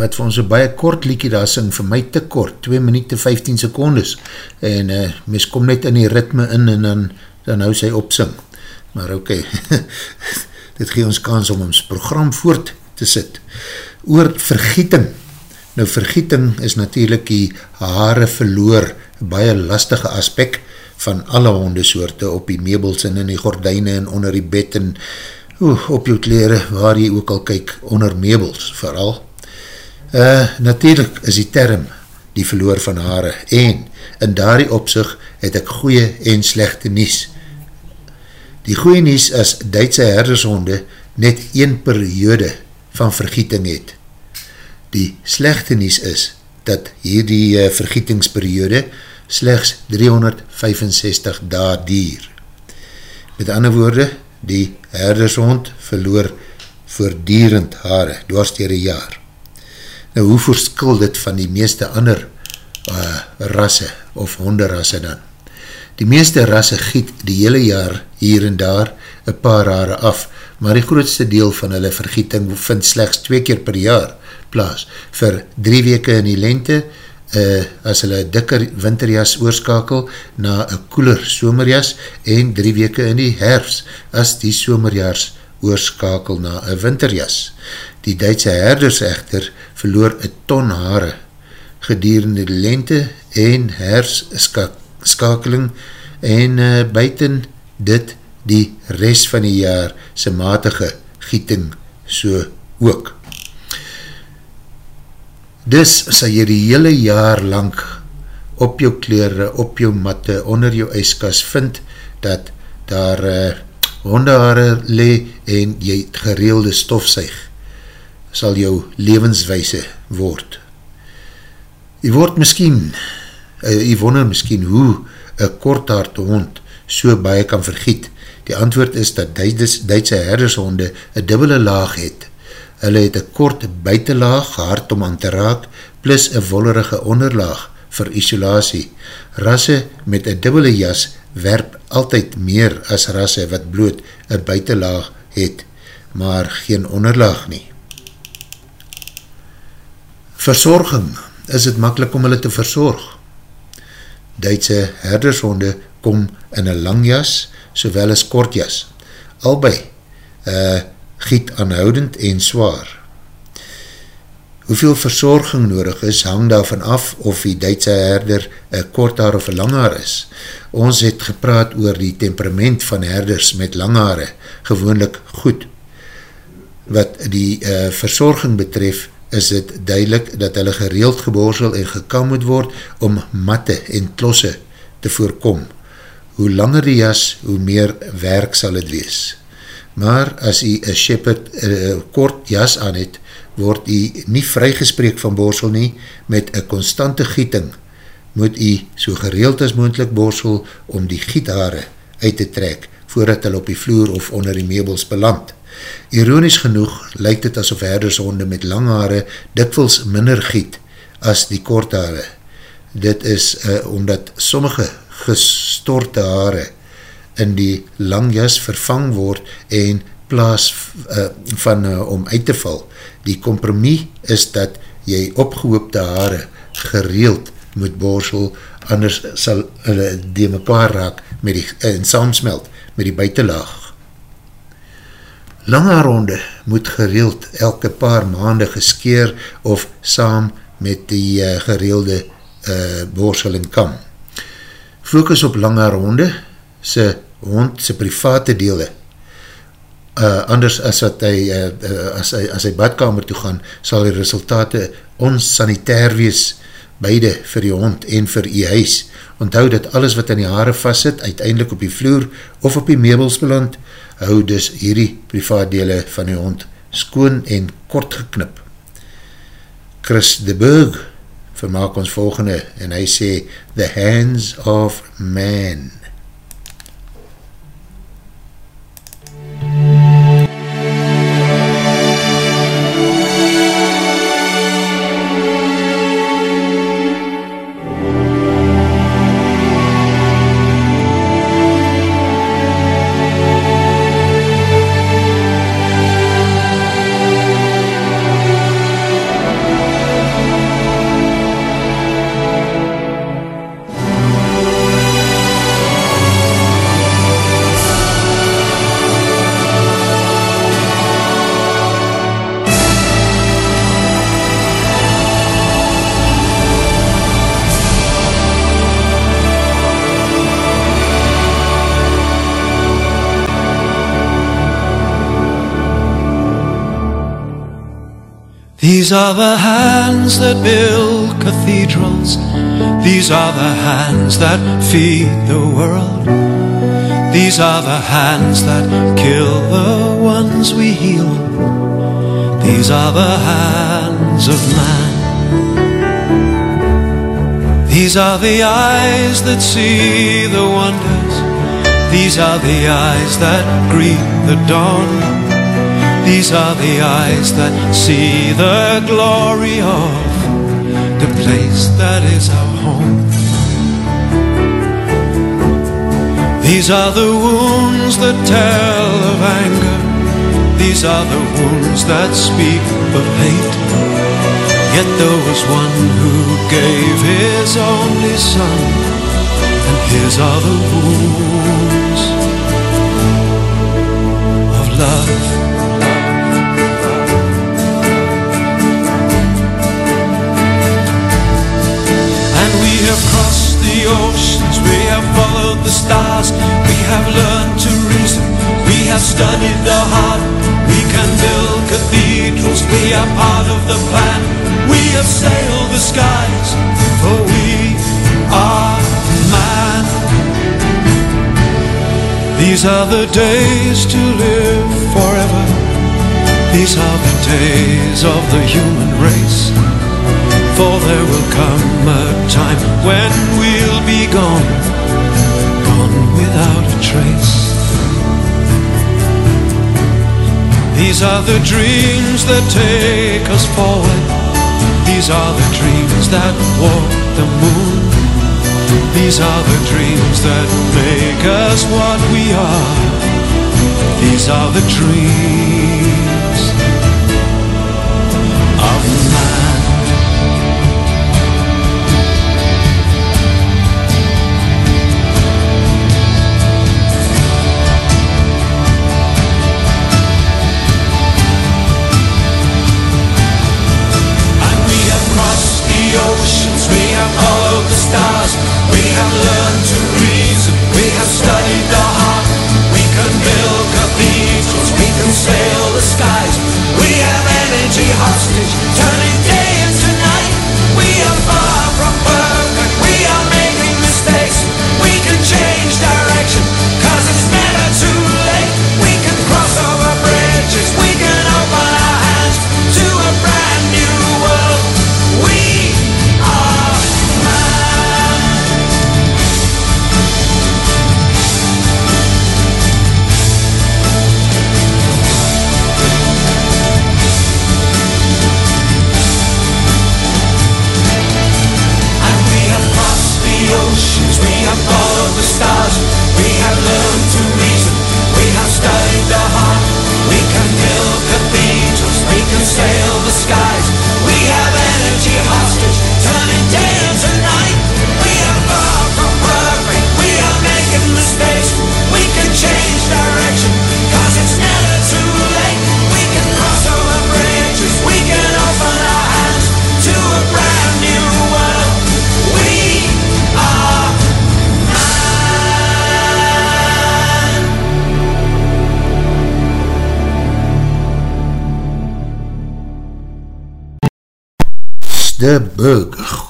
Wat vir ons een baie kort liekie daar sing, vir my te kort, 2 minuut 15 secondes, en uh, mens kom net in die ritme in, en dan, dan hou sy opsing. Maar oké, okay. dit gee ons kans om ons program voort te sit. Oor vergieting. Nou vergieting is natuurlijk die haare verloor, baie lastige aspek van alle hondesoorte op die meubels en in die gordijne en onder die bed en oeh, op jou kleren, waar jy ook al kyk, onder meubels vooral. Uh, natuurlijk is die term die verloor van haare en in daardie opzicht het ek goeie en slechte nies. Die goeie nies as Duitse herdershonde net een periode van vergieting het. Die slechte nies is dat hierdie uh, vergietingsperiode slechts 365 daar dier. Met ander woorde, die herdershond verloor voordierend hare, dwars dier een jaar. Nou, hoe verskil dit van die meeste ander uh, rasse of honderrasse dan? Die meeste rasse giet die hele jaar hier en daar een paar hare af, maar die grootste deel van hulle vergieting vind slechts twee keer per jaar plaas. Vir drie weke in die lente, uh, as hulle dikker winterjas oorskakel na een koeler somerjas en drie weke in die herfst, as die somerjas oorskakel na een winterjas. Die Duitse herders echter verloor een ton haare gedurende die lente en herskakeling en uh, buiten dit die rest van die jaar sy matige gieting so ook. Dus sal jy die hele jaar lang op jou kleren, op jou matte, onder jou ijskas vind dat daar uh, hondehaare le en jy gereelde stofsuig sal jou levenswijse word. Jy word miskien, uh, jy wonder miskien hoe een korthaarte hond so baie kan vergiet. Die antwoord is dat Duitse herdershonde een dubbele laag het. Hulle het een kort buitenlaag, hard om aan te raak, plus een wollerige onderlaag vir isolatie. Rasse met een dubbele jas werp altyd meer as rasse wat bloot een buitenlaag het, maar geen onderlaag nie. Verzorging, is het makkelijk om hulle te verzorg. Duitse herdershonde kom in een lang jas, sowel as kort jas. Albei uh, giet aanhoudend en zwaar. Hoeveel verzorging nodig is, hang daarvan af of die Duitse herder een kort haar of lang haar is. Ons het gepraat oor die temperament van herders met lang haare, gewoonlik goed. Wat die uh, verzorging betref, is het duidelik dat hulle gereeld geborsel en gekam moet word om matte en klosse te voorkom. Hoe langer die jas, hoe meer werk sal het wees. Maar as jy een shepherd uh, kort jas aan het, word jy nie vrygespreek van borsel nie, met een constante gieting moet jy so gereeld as moendlik borsel om die giethaare uit te trek, voordat hulle op die vloer of onder die meubels beland. Ironisch genoeg lykt het asof herdershonde met lang haare dikwels minder giet as die kort haare. Dit is uh, omdat sommige gestorte haare in die lang jas vervang word en plaas uh, van uh, om uit te val. Die kompromie is dat jy opgehoopte haare gereeld moet borsel, anders sal hulle die mekaar raak met die, en saamsmelt met die buitenlaag. Langhaaronde moet gereeld elke paar maande geskeer of saam met die uh, gereelde uh, borsel en kam. focus op lange honde, sy hond, sy private dele, uh, anders as wat hy, uh, as hy, as hy badkamer toe gaan, sal die resultate onsanitair wees, beide vir die hond en vir die huis. Onthou dat alles wat in die haare vast sit, uiteindelik op die vloer of op die meubels beland, hou dus hierdie privaatdele van die hond skoon en kort geknip. Chris de Burg vermaak ons volgende en hy sê The Hands of Man. These are the hands that build cathedrals. These are the hands that feed the world. These are the hands that kill the ones we heal. These are the hands of man. These are the eyes that see the wonders. These are the eyes that greet the dawn. These are the eyes that see the glory of the place that is our home. These are the wounds that tell of anger. These are the wounds that speak of hate. Yet there was one who gave his only son, and his are the wounds have crossed the oceans, we have followed the stars, we have learned to reason, we have studied the heart, we can build cathedrals, we are part of the plan, we have sailed the skies, for we are man. These are the days to live forever, these are the days of the human race. For there will come a time when we'll be gone, gone without a trace. These are the dreams that take us forward. These are the dreams that walk the moon. These are the dreams that make us what we are. These are the dreams of man.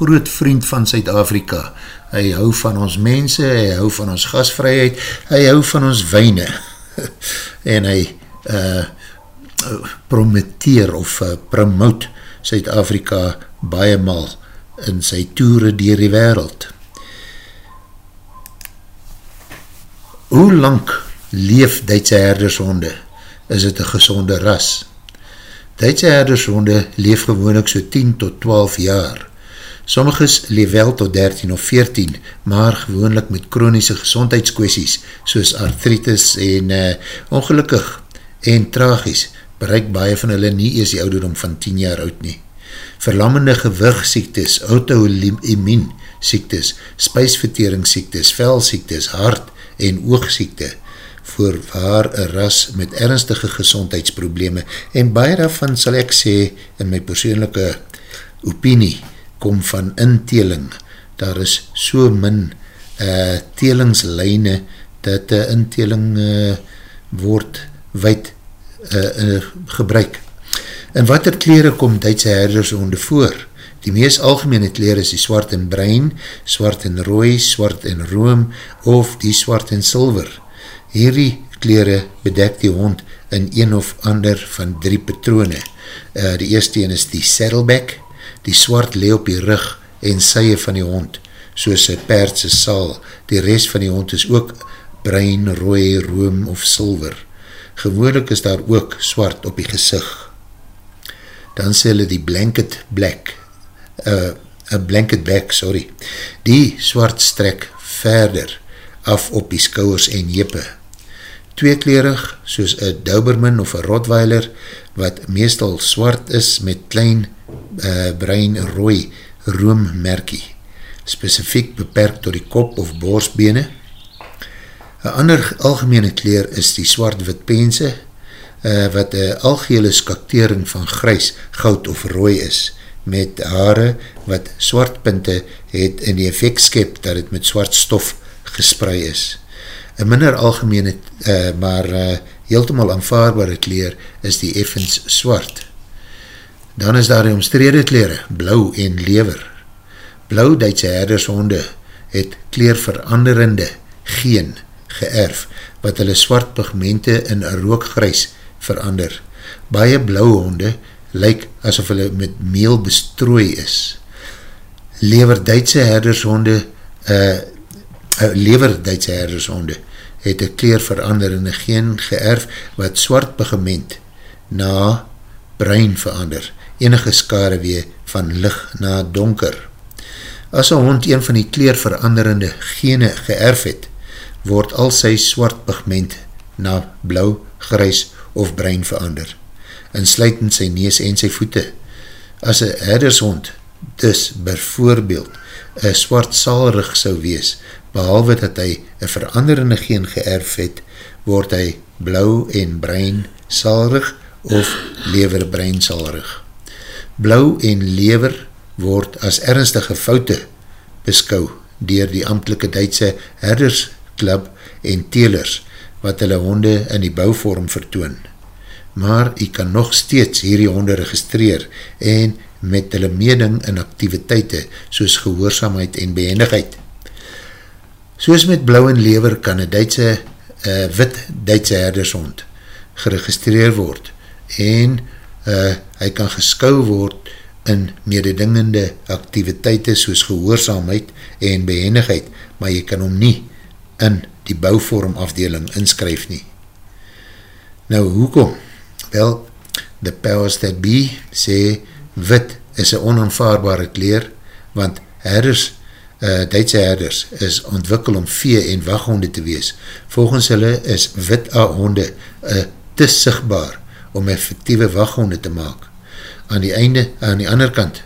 Groot vriend van Suid-Afrika. Hy hou van ons mense, hy hou van ons gasvrijheid, hy hou van ons wijne. en hy uh, prometeer of uh, promote Suid-Afrika baie mal in sy toere dier die wereld. Hoe lang leef Duitse herdershonde? Is het een gezonde ras? Duitse herdershonde leef gewoonlik so 10 tot 12 jaar. Sommiges leef wel tot 13 of 14, maar gewoonlik met chronische gezondheidskwesties, soos arthritis en uh, ongelukkig en tragies, bereik baie van hulle nie ees die ouderdom van 10 jaar oud nie. Verlammende gewigsiektes, auto-immuun siektes, spijsverteringssiektes, velsiektes, hart- en oogsiekte voor waar een ras met ernstige gezondheidsprobleme en baie daarvan sal ek sê in my persoonlijke opinie kom van inteling. Daar is so min uh, telingslijne dat de uh, inteling uh, word wijd uh, uh, gebruik. In wat er kleren kom Duitse herders onder voor? Die meest algemene kleer is die swart en bruin, swart en rooi, swart en room of die swart en silver. Hierdie kleren bedek die hond in een of ander van drie patrone. Uh, die eerste een is die saddleback, die swart lee op die rug en saie van die hond, soos sy perdse saal. Die rest van die hond is ook bruin, rooi, room of silver. Gewoonlik is daar ook swart op die gezicht. Dan sê hulle die blanket black, uh, a blanket back, sorry, die swart strek verder af op die skouwers en jeppe. Tweeklerig, soos een Doberman of een Rottweiler, wat meestal swart is met klein uh, bruin rooi roommerkie, specifiek beperkt door die kop of borsbene. Een ander algemene kleer is die swart-wit pense, uh, wat een algehele skaktering van grys, goud of rooi is, met haare wat swart pinte het in die effect skep dat het met swart stof gesprei is. Een minder algemene, uh, maar uh, heeltemal aanvaarbare kleer is die effens swart. Dan is daar die omstrede kleren, blauw en lever. Blauw Duitse herdershonde het kleerveranderende geen geërf, wat hulle swart pigmente in rookgrys verander. Baie blauwe honde lyk asof hulle met meel bestrooi is. Lever Duitse herdershonde uh, uh, lever Duitse herdershonde het een kleer verander en geen geërf wat swart pigment na bruin verander, enige skare wee van licht na donker. As een hond een van die kleer veranderende gene geërf het, word al sy swart pigment na blauw, grys of bruin verander insluitend sy nees en sy voete. As een herdershond dus bijvoorbeeld een swart saalrig sou wees, behalwe dat hy een veranderende geen geërf het, word hy blauw en brein saalrig of leverbrein saalrig. Blauw en lever word as ernstige foute beskou dier die amtelike Duitse herdersklub en telers wat hulle honde in die bouwvorm vertoon maar jy kan nog steeds hierdie honde registreer en met hulle meding in activiteite soos gehoorzaamheid en behendigheid. Soos met blauw en lever kan een Duitse, uh, wit Duitse herdershond geregistreer word en uh, hy kan geskou word in mededingende activiteite soos gehoorzaamheid en behendigheid, maar jy kan hom nie in die bouwvorm afdeling inskryf nie. Nou, hoekom? Wel, the powers that be sê wit is een onaanvaarbare kleer, want herders, uh, Duitse herders is ontwikkel om vee en waghonde te wees. Volgens hulle is wit honde uh, te sigtbaar om effectieve waghonde te maak. Aan die einde, aan die ander kant,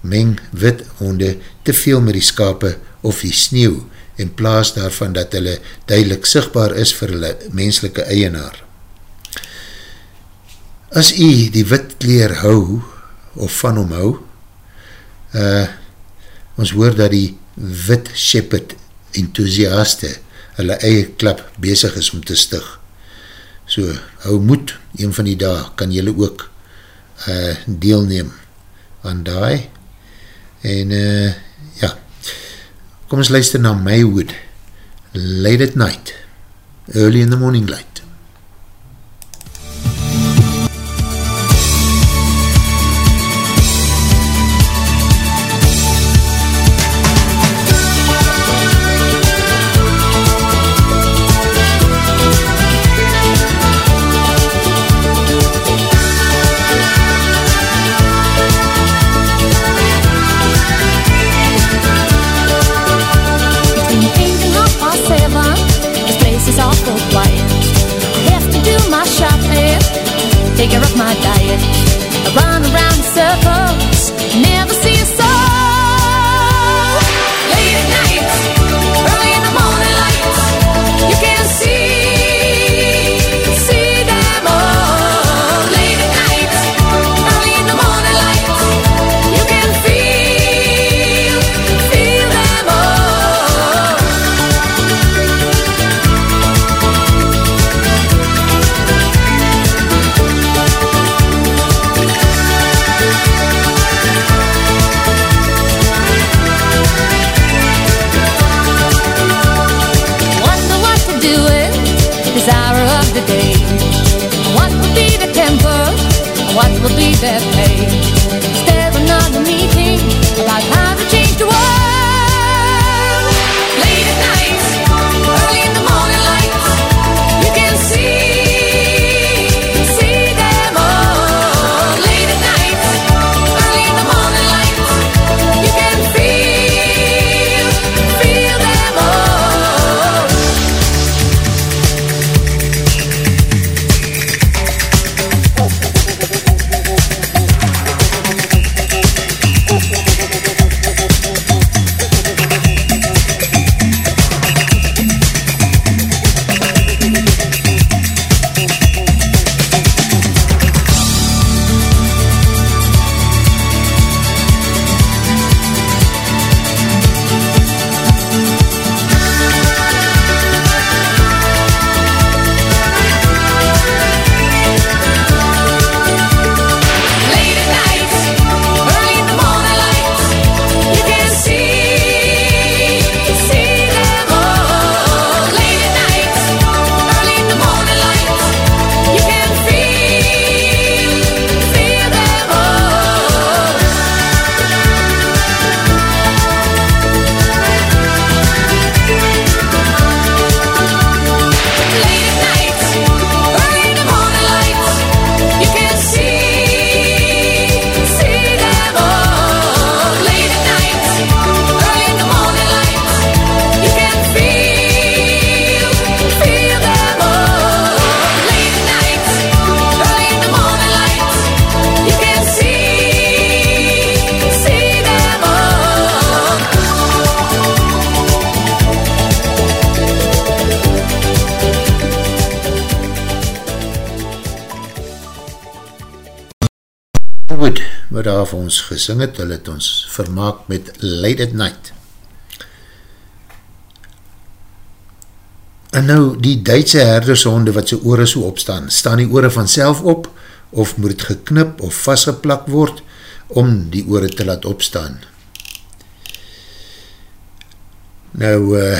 meng wit honde te veel met die skape of die sneeuw in plaas daarvan dat hulle duidelik sigtbaar is vir hulle menselike eienaar. As jy die wit kleer hou, of van hom hou, uh, ons hoor dat die wit shepherd enthousiaste hulle eie klap bezig is om te stig. So, hou moed, een van die dag kan jylle ook uh, deelneem aan daai. En uh, ja, kom ons luister na Maywood, Late at Night, Early in the Morning Light. Gesing het, hulle het ons vermaak met Late at Night. En nou, die Duitse herdershonde wat sy oore so opstaan, staan die oore vanself op, of moet het geknip of vastgeplak word, om die oore te laat opstaan. Nou, uh,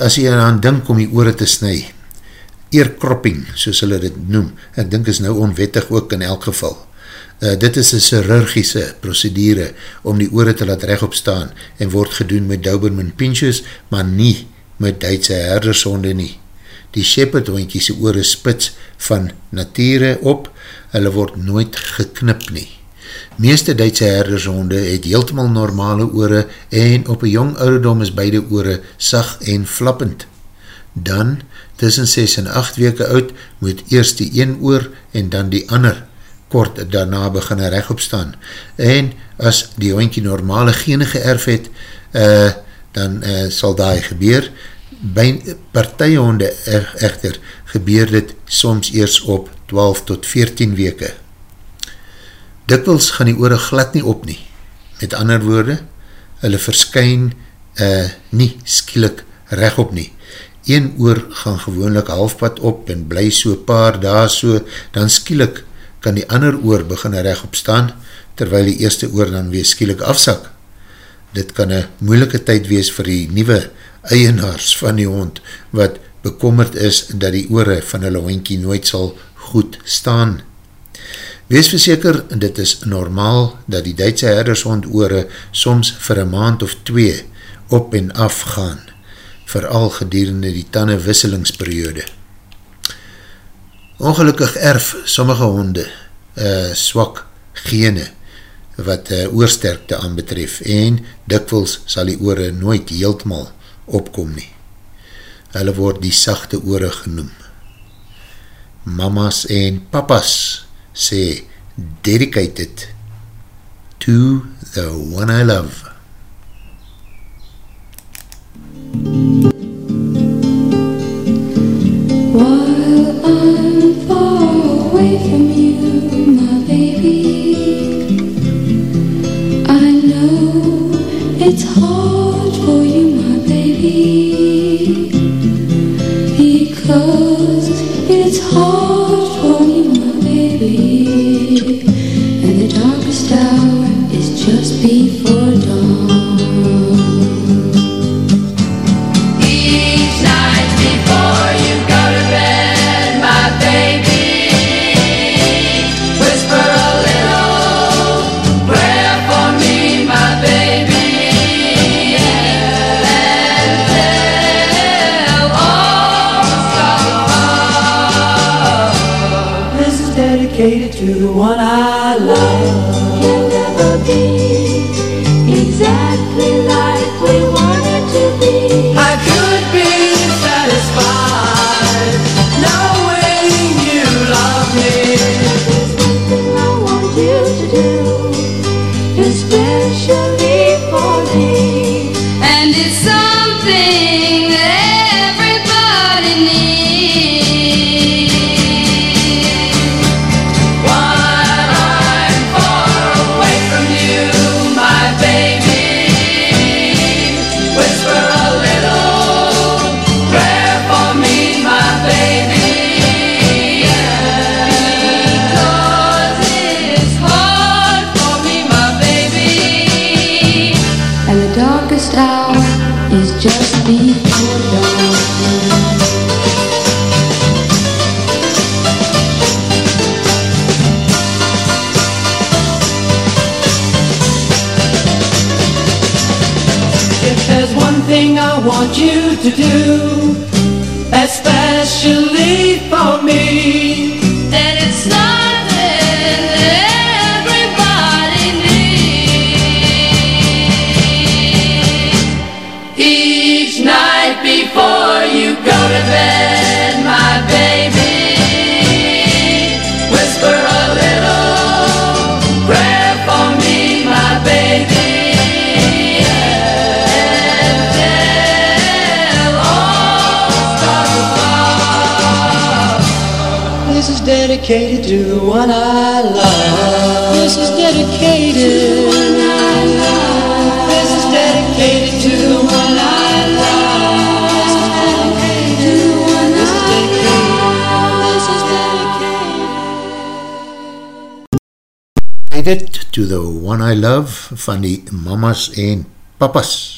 as jy aan dink om die oore te snij, earkropping, soos hulle dit noem, ek dink is nou onwettig ook in elk geval. Uh, dit is een chirurgische procedure om die oore te laat rechtop staan en word gedoen met Doberman pinches, maar nie met Duitse herdershonde nie. Die shepherd hondjies oore spits van nature op, hulle word nooit geknip nie. Meeste Duitse herdershonde het heeltemal normale oore en op een jong ouderdom is beide oore sag en flappend. Dan, tussen 6 en 8 weke oud, moet eerst die een oor en dan die ander kort daarna begin rechtop staan. En as die hondkie normale gene geërf het, uh, dan uh, sal daai gebeur. By partijhonde echter gebeur dit soms eers op 12 tot 14 weke. Dikwels gaan die oore glad nie op nie. Met ander woorde, hulle verskyn uh, nie skielik rechtop nie. Een oor gaan gewoonlik halfpad op en bly so paar daar so, dan skielik kan die ander oor begin rechtop staan, terwyl die eerste oor dan weer skielik afsak. Dit kan een moeilike tyd wees vir die nieuwe eienaars van die hond, wat bekommerd is dat die oore van hulle hondkie nooit sal goed staan. Wees verseker, dit is normaal dat die Duitse herdershond oore soms vir een maand of twee op en af gaan, vooral gedurende die tanne wisselingsperiode. Ongelukkig erf sommige honde uh, swak gene wat uh, oorsterkte aanbetref en dikwels sal die oore nooit heeltmal opkom nie. Hulle word die sachte oore genoem. Mamas en papas sê dedicated to the one I love. While something that dedicated to the one I love. This is dedicated. This is dedicated to the one I love. This is dedicated to the one This is dedicated. This is dedicated. Edit to the one I love van die mamas en papas.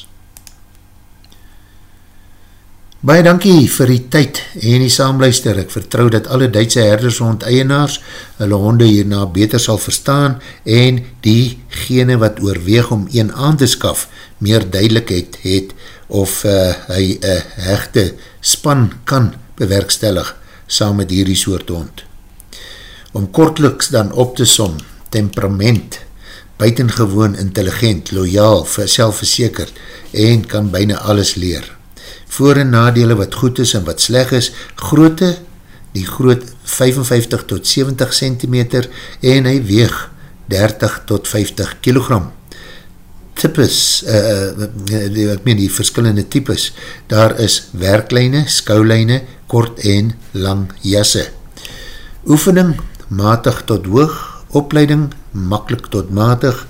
Baie dankie vir die tyd en die saambluister. Ek vertrou dat alle Duitse herdershond eienaars hulle honde hierna beter sal verstaan en diegene wat oorweeg om een aan te skaf meer duidelijkheid het of uh, hy een hechte span kan bewerkstellig saam met hierdie soort hond. Om kortliks dan op te som, temperament, buitengewoon intelligent, loyaal, selfversekerd en kan byna alles leer voor- en nadele wat goed is en wat sleg is, groote, die groot 55 tot 70 cm en hy weeg 30 tot 50 kilogram. Types, uh, uh, ek meen die verskillende types, daar is werklijne, skoulijne, kort en lang jasse. Oefening, matig tot hoog, opleiding, makkelijk tot matig,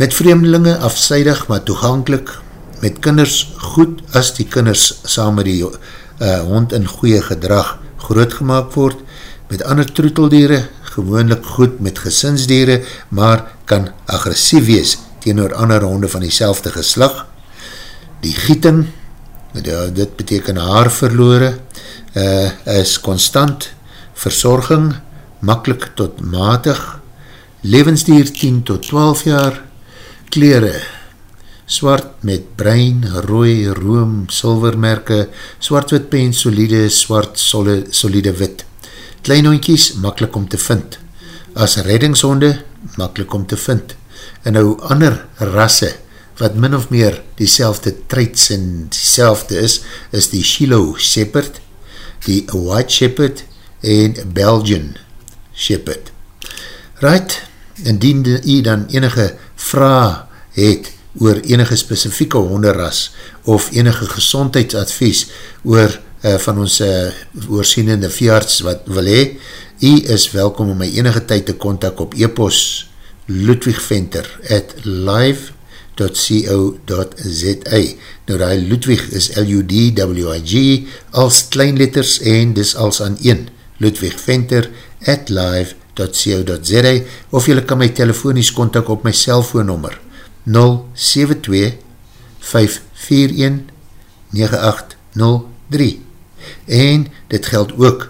met vreemdelinge afseidig maar toegankelijk, met kinders goed as die kinders saam met die uh, hond in goeie gedrag grootgemaak word, met ander troeteldiere gewoonlik goed met gesinsdiere, maar kan agressief wees teenoor ander honde van die geslag. Die gieting, dit beteken haar verloore, uh, is constant, verzorging, makkelijk tot matig, levensdier 10 tot 12 jaar, kleren, swart met brein, rooi, room, silvermerke, swart-wit pen, solide, swart, solide, solide wit. Klein hondjies, makkelijk om te vind. As reddingshonde, makkelijk om te vind. En nou ander rasse, wat min of meer die selfde traits en die is, is die Shiloh Shepherd, die White Shepherd en Belgian Shepherd. Right, indien jy dan enige vraag het oor enige specifieke honderras of enige gezondheidsadvies oor uh, van ons uh, oorsienende veearts wat wil hee, jy is welkom om my enige tyd te kontak op e-post ludwigventer at live.co.za Nou die Ludwig is L-U-D-W-I-G als kleinletters en dis als aan 1 ludwigventer at live.co.za of jylle kan my telefonies kontak op my cellfoonnummer 072 541 9803 en dit geld ook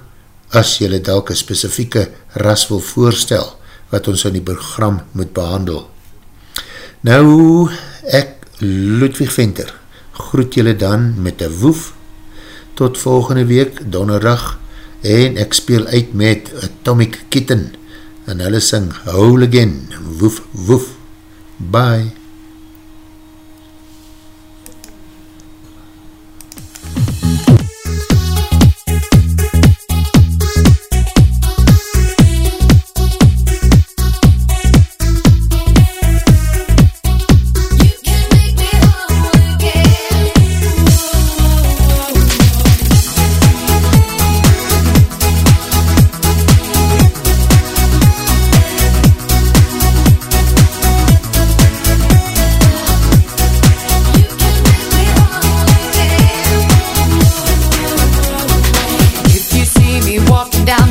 as jylle dalke specifieke ras wil voorstel wat ons in die program moet behandel. Nou, ek Ludwig Venter groet jylle dan met een woef tot volgende week donderdag en ek speel uit met Atomic Kitten en hulle sing Hole Again, woef woef, bye. Walking down.